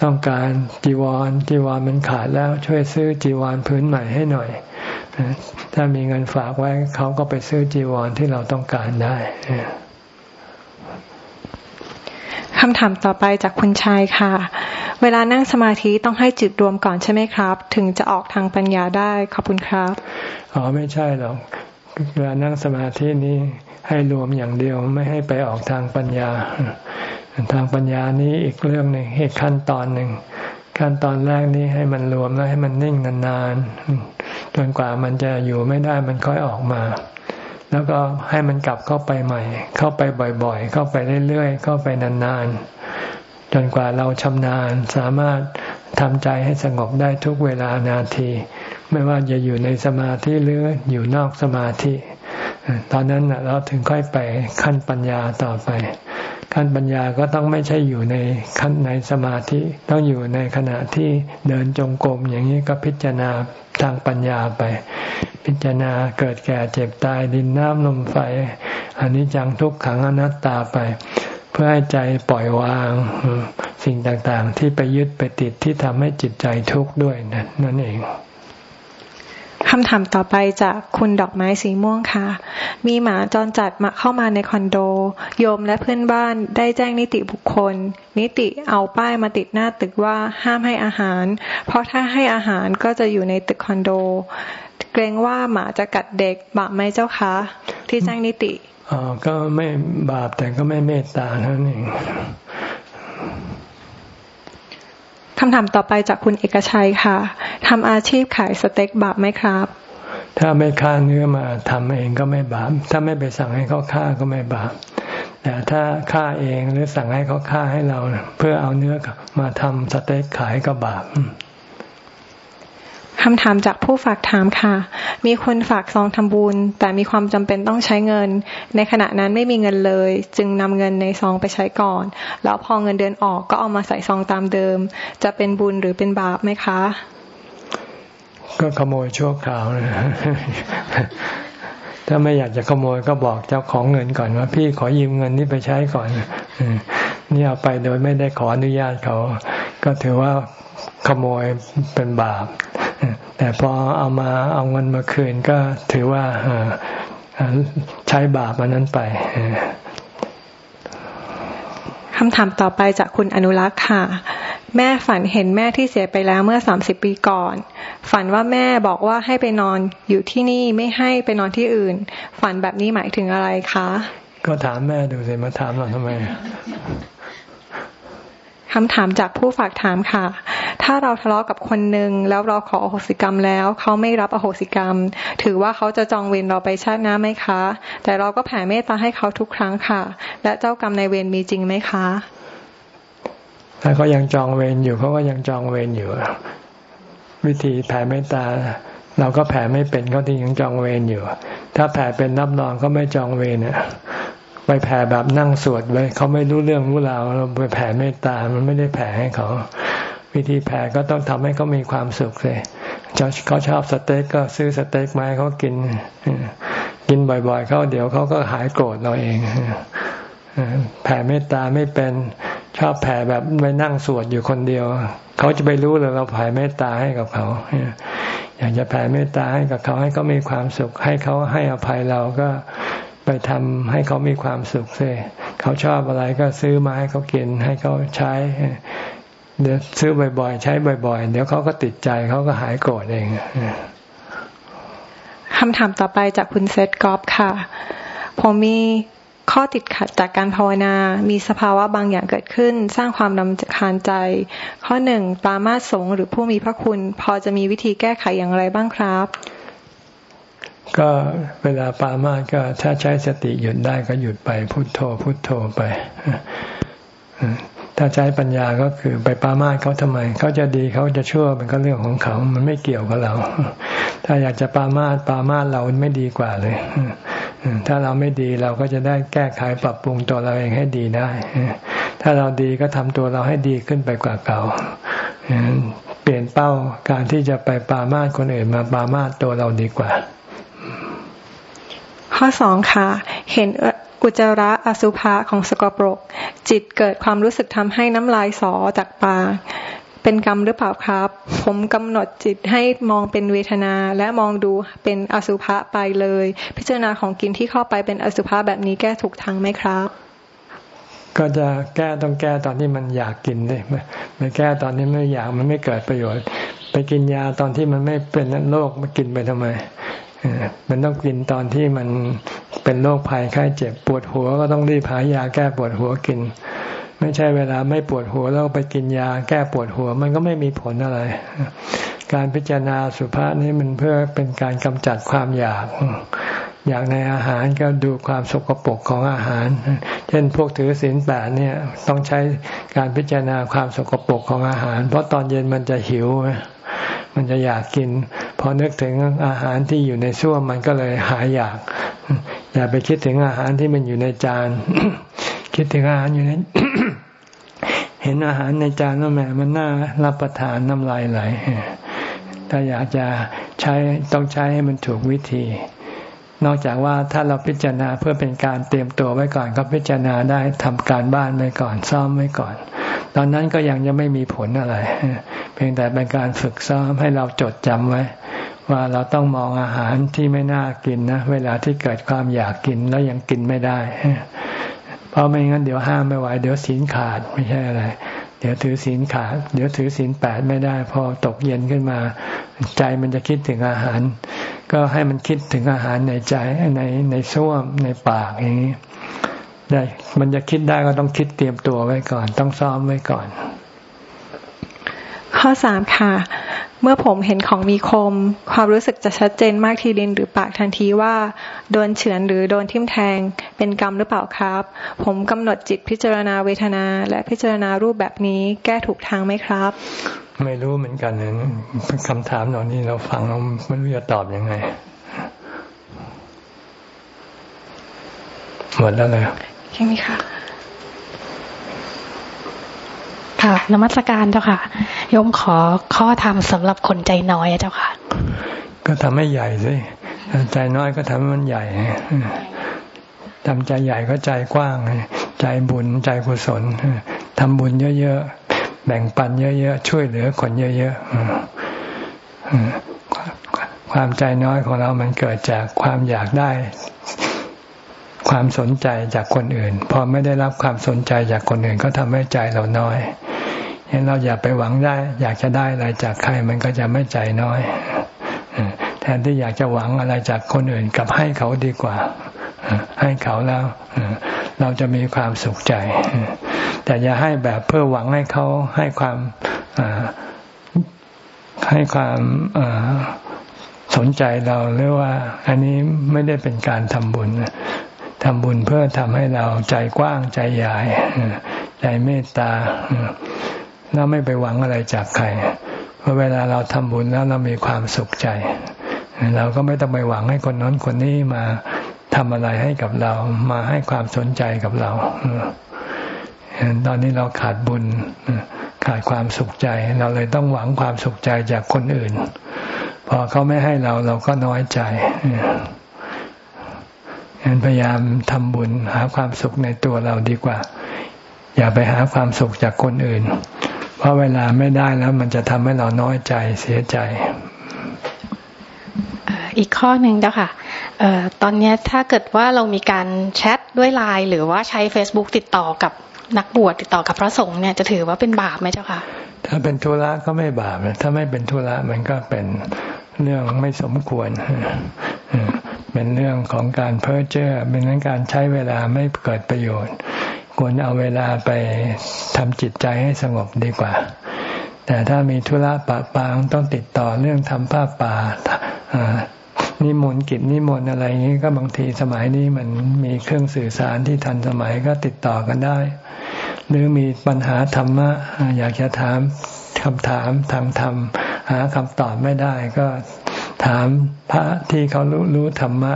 ต้องการจีวรจีวรมันขาดแล้วช่วยซื้อจีวรพื้นใหม่ให้หน่อย ถ้ามีเงินฝากไว้เขาก็ไปซื้อจีวรที่เราต้องการได้ คำถามต่อไปจากคุณชายค่ะ เวลานั่งสมาธิต้องให้จิตรวมก่อนใช่ไหมครับ ถึงจะออกทางปัญญาได้ ขอบคุณครับ อ๋อไม่ใช่หรอก เวลานั่งสมาธินี้ให้รวมอย่างเดียวไม่ให้ไปออกทางปัญญา ทางปัญญานี้อีกเรื่องหนึ่งเหตุขั้นตอนหนึ่ง ขั้นตอนแรกนี้ให้มันรวมแล้วให้มันนิ่งนานๆจนกว่ามันจะอยู่ไม่ได้มันค่อยออกมา แล้วก็ให้มันกลับเข้าไปใหม่ เข้าไปบ่อยๆ เข้าไปเรื่อยๆ เข้าไปนานๆ จนกว่าเราชำนาญสามารถทำใจให้สงบได้ทุกเวลานาที ไม่ว่าจะอยู่ในสมาธิหรืออยู่นอกสมาธิ ตอนนั้นเราถึงค่อยไปขั้นปัญญาต่อไป ขั้นปัญญาก็ต้องไม่ใช่อยู่ในขั้นในสมาธิ ต้องอยู่ในขณะที่เดินจงกรมอย่างนี้ก็พิจารณาทางปัญญาไป พิจารณาเกิดแก่เจ็บตายดินน้ำลมไฟอันนี้จังทุกขังอนัตตาไป เพื่อให้ใจปล่อยวางสิ่งต่างๆ ที่ไปยึดไปติดที่ทำให้จิตใจทุกข์ด้วยนั่นนั่นเอง คำถามต่อไปจากคุณดอกไม้สีม่วงค่ะ มีหมาจรจัดมาเข้ามาในคอนโด โยมและเพื่อนบ้านได้แจ้งนิติบุคคล นิติเอาป้ายมาติดหน้าตึกว่าห้ามให้อาหาร เพราะถ้าให้อาหารก็จะอยู่ในตึกคอนโด เกรงว่าหมาจะกัดเด็กบาปไหมเจ้าคะที่แจ้งนิติอ๋อก็ไม่บาปแต่ก็ไม่เมตตาเท่านั้นเอง คำถามต่อไปจากคุณเอกชัยค่ะทำอาชีพขายสเต็กบาปไหมครับ ถ้าไม่ฆ่าเนื้อมาทำเองก็ไม่บาป ถ้าไม่ไปสั่งให้เขาฆ่าก็ไม่บาป แต่ถ้าฆ่าเองหรือสั่งให้เขาฆ่าให้เรา เพื่อเอาเนื้อมาทำสเต็กขายก็บาป คำถามจากผู้ฝากถามค่ะ มีคนฝากซองทำบุญ แต่มีความจำเป็นต้องใช้เงิน ในขณะนั้นไม่มีเงินเลย จึงนำเงินในซองไปใช้ก่อน แล้วพอเงินเดือนออกก็เอามาใส่ซองตามเดิม จะเป็นบุญหรือเป็นบาปไหมคะ ก็ขโมยชั่วคราวนะถ้าไม่อยากจะขโมยก็บอกเจ้าของเงินก่อนว่า พี่ขอยืมเงินนี้ไปใช้ก่อนนี่เอาไปโดยไม่ได้ขออนุญาตเขา ก็ถือว่าขโมยเป็นบาป แต่พอเอามาเอาเงินมาคืนก็ถือว่าใช้บาปมันนั้นไปคำถามต่อไปจากคุณอนุรักษ์ค่ะ แม่ฝันเห็นแม่ที่เสียไปแล้วเมื่อสามสิบปีก่อน ฝันว่าแม่บอกว่าให้ไปนอนอยู่ที่นี่ไม่ให้ไปนอนที่อื่น ฝันแบบนี้หมายถึงอะไรคะ ก็ถามแม่ดูสิมาถามเราทำไม คำถามจากผู้ฝากถามค่ะ ถ้าเราทะเลาะกับคนหนึ่งแล้วเราขออโหสิกรรมแล้ว เขาไม่รับอโหสิกรรม ถือว่าเขาจะจองเวรเราไปชาติหน้าไหมคะ แต่เราก็แผ่เมตตาให้เขาทุกครั้งค่ะ และเจ้ากรรมในเวรมีจริงไหมคะ ถ้าเขายังจองเวรอยู่เขาก็ยังจองเวรอยู่ วิธีแผ่เมตตา เราก็แผ่ไม่เป็นเขาที่ยังจองเวรอยู่ ถ้าแผ่เป็นนับรองก็ไม่จองเวรเนี่ย ไปแผ่แบบนั่งสวดไว้เขาไม่รู้เรื่องรู้ราวเราไปแผ่เมตตา มันไม่ได้แผ่ให้เขา วิธีแผ่ก็ต้องทำให้เขามีความสุขเลยเขาชอบสเต็กก็ซื้อสเต็กมาให้เขากิน กินบ่อยๆเขาเดี๋ยวเขาก็หายโกรธเราเองแผ่เมตตาไม่เป็นชอบแผ่แบบไปนั่งสวดอยู่คนเดียว เขาจะไปรู้เลยเราแผ่เมตตาให้กับเขาอยากจะแผ่เมตตาให้กับเขาให้เขามีความสุข ให้เขาให้อภัยเราก็ ไปทำให้เขามีความสุขเสเขาชอบอะไรก็ซื้อมาให้เขากินให้เขาใช้ เดี๋ยวซื้อบ่อยๆ ใช้บ่อยๆ เดี๋ยวเขาก็ติดใจเขาก็หายโกรธเองคำถามต่อไปจากคุณเซตกอฟค่ะ ผมมีข้อติดขัดจากการภาวนา มีสภาวะบางอย่างเกิดขึ้น สร้างความรำคาญใจ ข้อหนึ่งปามาสงหรือผู้มีพระคุณ พอจะมีวิธีแก้ไขอย่างไรบ้างครับ ก็เวลาปามาก็ถ้าใช้สติหยุดได้ก็หยุดไปพุโทโธพุโทโธไป ถ้าใช้ปัญญาก็คือไปปามาเขาทำไม เขาจะดีเขาจะชั่วมันก็เรื่องของเขา มันไม่เกี่ยวกับเรา ถ้าอยากจะปามาปามาเราไม่ดีกว่าเลยถ้าเราไม่ดีเราก็จะได้แก้ไขปรับปรุงตัวเราเองให้ดีได้ ถ้าเราดีก็ทำตัวเราให้ดีขึ้นไปกว่าเก่าเปลี่ยนเป้าการที่จะไปปามาคนอื่นมาปามาตัวเราดีกว่า ข้อสองค่ะ เห็นอุจจาระอสุภะของสกปรก จิตเกิดความรู้สึกทำให้น้ำลายสอจากปากเป็นกรรมหรือเปล่าครับ ผมกำหนดจิตให้มองเป็นเวทนา และมองดูเป็นอสุภะไปเลย พิจารณาของกินที่เข้าไปเป็นอสุภะแบบนี้แก้ถูกทางไหมครับ ก็จะแก้ต้องแก้ตอนที่มันอยากกินเลยไม่แก้ตอนนี้ไม่อยากมันไม่เกิดประโยชน์ ไปกินยาตอนที่มันไม่เป็นโรคมากินไปทำไม มันต้องกินตอนที่มันเป็นโรคภัยไข้เจ็บปวดหัวก็ต้องรีบหายาแก้ปวดหัวกิน ไม่ใช่เวลาไม่ปวดหัวแล้วไปกินยาแก้ปวดหัว มันก็ไม่มีผลอะไร การพิจารณาสุภาษนี้มันเพื่อเป็นการกำจัดความอยาก อยากในอาหารก็ดูความสกปรกของอาหาร เช่นพวกถือศีลแปดเนี่ยต้องใช้การพิจารณาความสกปรกของอาหาร เพราะตอนเย็นมันจะหิว มันจะอยากกิน พอนึกถึงอาหารที่อยู่ในส้วมมันก็เลยหายอยาก อย่าไปคิดถึงอาหารที่มันอยู่ในจาน คิดถึงอาหารอยู่ในเห็นอาหารในจานแล้วแม่มันน่ารับประทานน้ำลายไหลถ้าอยากจะใช้ต้องใช้ให้มันถูกวิธี นอกจากว่าถ้าเราพิจารณาเพื่อเป็นการเตรียมตัวไว้ก่อน ก็พิจารณาได้ทำการบ้านไว้ก่อนซ้อมไว้ก่อน ตอนนั้นก็ยังจะไม่มีผลอะไร เพียงแต่เป็นการฝึกซ้อมให้เราจดจำไว้ ว่าเราต้องมองอาหารที่ไม่น่ากินนะเวลาที่เกิดความอยากกินแล้วยังกินไม่ได้เพราะไม่งั้นเดี๋ยวห้ามไม่ไหวเดี๋ยวศีลขาดไม่ใช่อะไร เดี๋ยวถือศีลขาด เดี๋ยวถือศีลแปดไม่ได้ พอตกเย็นขึ้นมา ใจมันจะคิดถึงอาหาร ก็ให้มันคิดถึงอาหารในใจในในส้วมในปากอย่างนี้ได้มันจะคิดได้ก็ต้องคิดเตรียมตัวไว้ก่อน ต้องซ้อมไว้ก่อน ข้อสามค่ะ เมื่อผมเห็นของมีคม ความรู้สึกจะชัดเจนมากทีดินหรือปากทันทีว่า โดนเฉือนหรือโดนทิ่มแทง เป็นกรรมหรือเปล่าครับ ผมกำหนดจิตพิจารณาเวทนา และพิจารณารูปแบบนี้แก้ถูกทางไหมครับ ไม่รู้เหมือนกันนะคำถามเหล่านี้เราฟังเราไม่รู้จะตอบยังไง หมดแล้วเลยแค่นี้ค่ะค่ะนมัสการเจ้าค่ะยมขอข้อธรรมสำหรับคนใจน้อยเจ้าค่ะ ก็ทำให้ใหญ่สิใจน้อยก็ทำให้มันใหญ่ทำใจใหญ่ก็ใจกว้าง ใจบุญใจกุศลทำบุญเยอะๆ แบ่งปันเยอะๆ ช่วยเหลือคนเยอะๆ ความใจน้อยของเรามันเกิดจากความอยากได้ ความสนใจจากคนอื่น พอไม่ได้รับความสนใจจากคนอื่น ก็ทำให้ใจเราน้อยเห็นเราอย่าไปหวังได้ อยากจะได้อะไรจากใครมันก็จะไม่ใจน้อย แทนที่อยากจะหวังอะไรจากคนอื่นกับให้เขาดีกว่า ให้เขาแล้ว เราจะมีความสุขใจ แต่อย่าให้แบบเพื่อหวังให้เขาให้ความให้ความสนใจเราหรือว่า อันนี้ไม่ได้เป็นการทำบุญทำบุญเพื่อทำให้เราใจกว้างใจใหญ่ใจเมตตาแล้วไม่ไปหวังอะไรจากใครเพราะเวลาเราทำบุญแล้วเรามีความสุขใจ เราก็ไม่ต้องไปหวังให้คนนั้นคนนี้มา ทำอะไรให้กับเรา มาให้ความสนใจกับเราตอนนี้เราขาดบุญขาดความสุขใจ เราเลยต้องหวังความสุขใจจากคนอื่น พอเขาไม่ให้เราเราก็น้อยใจพยายามทำบุญหาความสุขในตัวเราดีกว่า อย่าไปหาความสุขจากคนอื่น เพราะเวลาไม่ได้แล้วมันจะทำให้เราน้อยใจเสียใจ อีกข้อหนึ่งเจ้าค่ะ ตอนนี้ถ้าเกิดว่าเรามีการแชทด้วยไลน์หรือว่าใช้ Facebook ติดต่อกับนักบวชติดต่อกับพระสงฆ์เนี่ยจะถือว่าเป็นบาปไหมเจ้าค่ะ ถ้าเป็นธุระก็ไม่บาปถ้าไม่เป็นธุระมันก็เป็นเรื่องไม่สมควร เป็นเรื่องของการเพ้อเจ้อเป็นเรื่องการใช้เวลาไม่เกิดประโยชน์ ควรเอาเวลาไปทำจิตใจให้สงบดีกว่า แต่ถ้ามีธุระปะปางต้องติดต่อเรื่องทำผ้าป่า นิมนต์กิจนิมนต์อะไรอย่างนี้ก็บางทีสมัยนี้มันมีเครื่องสื่อสารที่ทันสมัยก็ติดต่อกันได้ หรือมีปัญหาธรรมะ อยากจะถามคำถามทางธรรม หาคำตอบไม่ได้ก็ถามพระที่เขารู้รู้ธรรมะ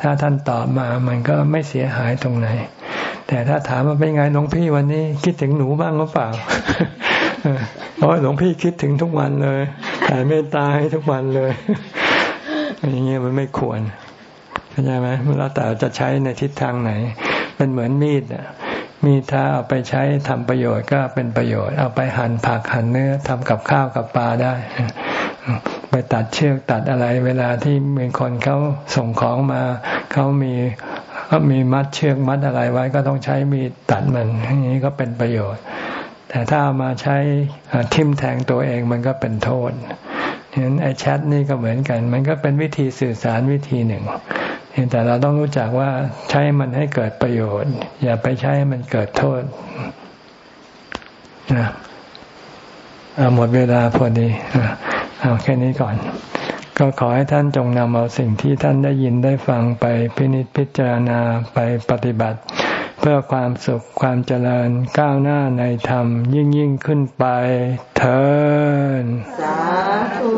ถ้าท่านตอบมามันก็ไม่เสียหายตรงไหน แต่ถ้าถามมาเป็นไงหลวงพี่วันนี้คิดถึงหนูบ้างหรือเปล่าเพราะหลวงพี่คิดถึงทุกวันเลยแต่เมตตาให้ทุกวันเลย อย่างเงี้ยมันไม่ควรเข้าใจไหมแล้วแต่จะใช้ในทิศทางไหน เป็นเหมือนมีดอะมีดถ้าเอาไปใช้ทำประโยชน์ก็เป็นประโยชน์ เอาไปหั่นผักหั่นเนื้อทำกับข้าวกับปลาได้ ไปตัดเชือกตัดอะไร เวลาที่มีคนเขาส่งของมาเขามีเขามีมัดเชือกมัดอะไรไว้ก็ต้องใช้มีดตัดมันอย่างนี้ก็เป็นประโยชน์ แต่ถ้าามาใช้ทิ่มแทงตัวเองมันก็เป็นโทษ ฉะนั้นไอ้แชทนี่ก็เหมือนกัน มันก็เป็นวิธีสื่อสารวิธีหนึ่งแต่เราต้องรู้จักว่าใช้มันให้เกิดประโยชน์ อย่าไปใช้ให้มันเกิดโทษนะหมดเวลาพอดีเอาแค่นี้ก่อน ก็ขอให้ท่านจงนำเอาสิ่งที่ท่านได้ยินได้ฟังไปพินิจพิจารณาไปปฏิบัติ เพื่อความสุขความเจริญก้าวหน้าในธรรมยิ่งยิ่งขึ้นไปเถิดสาธุ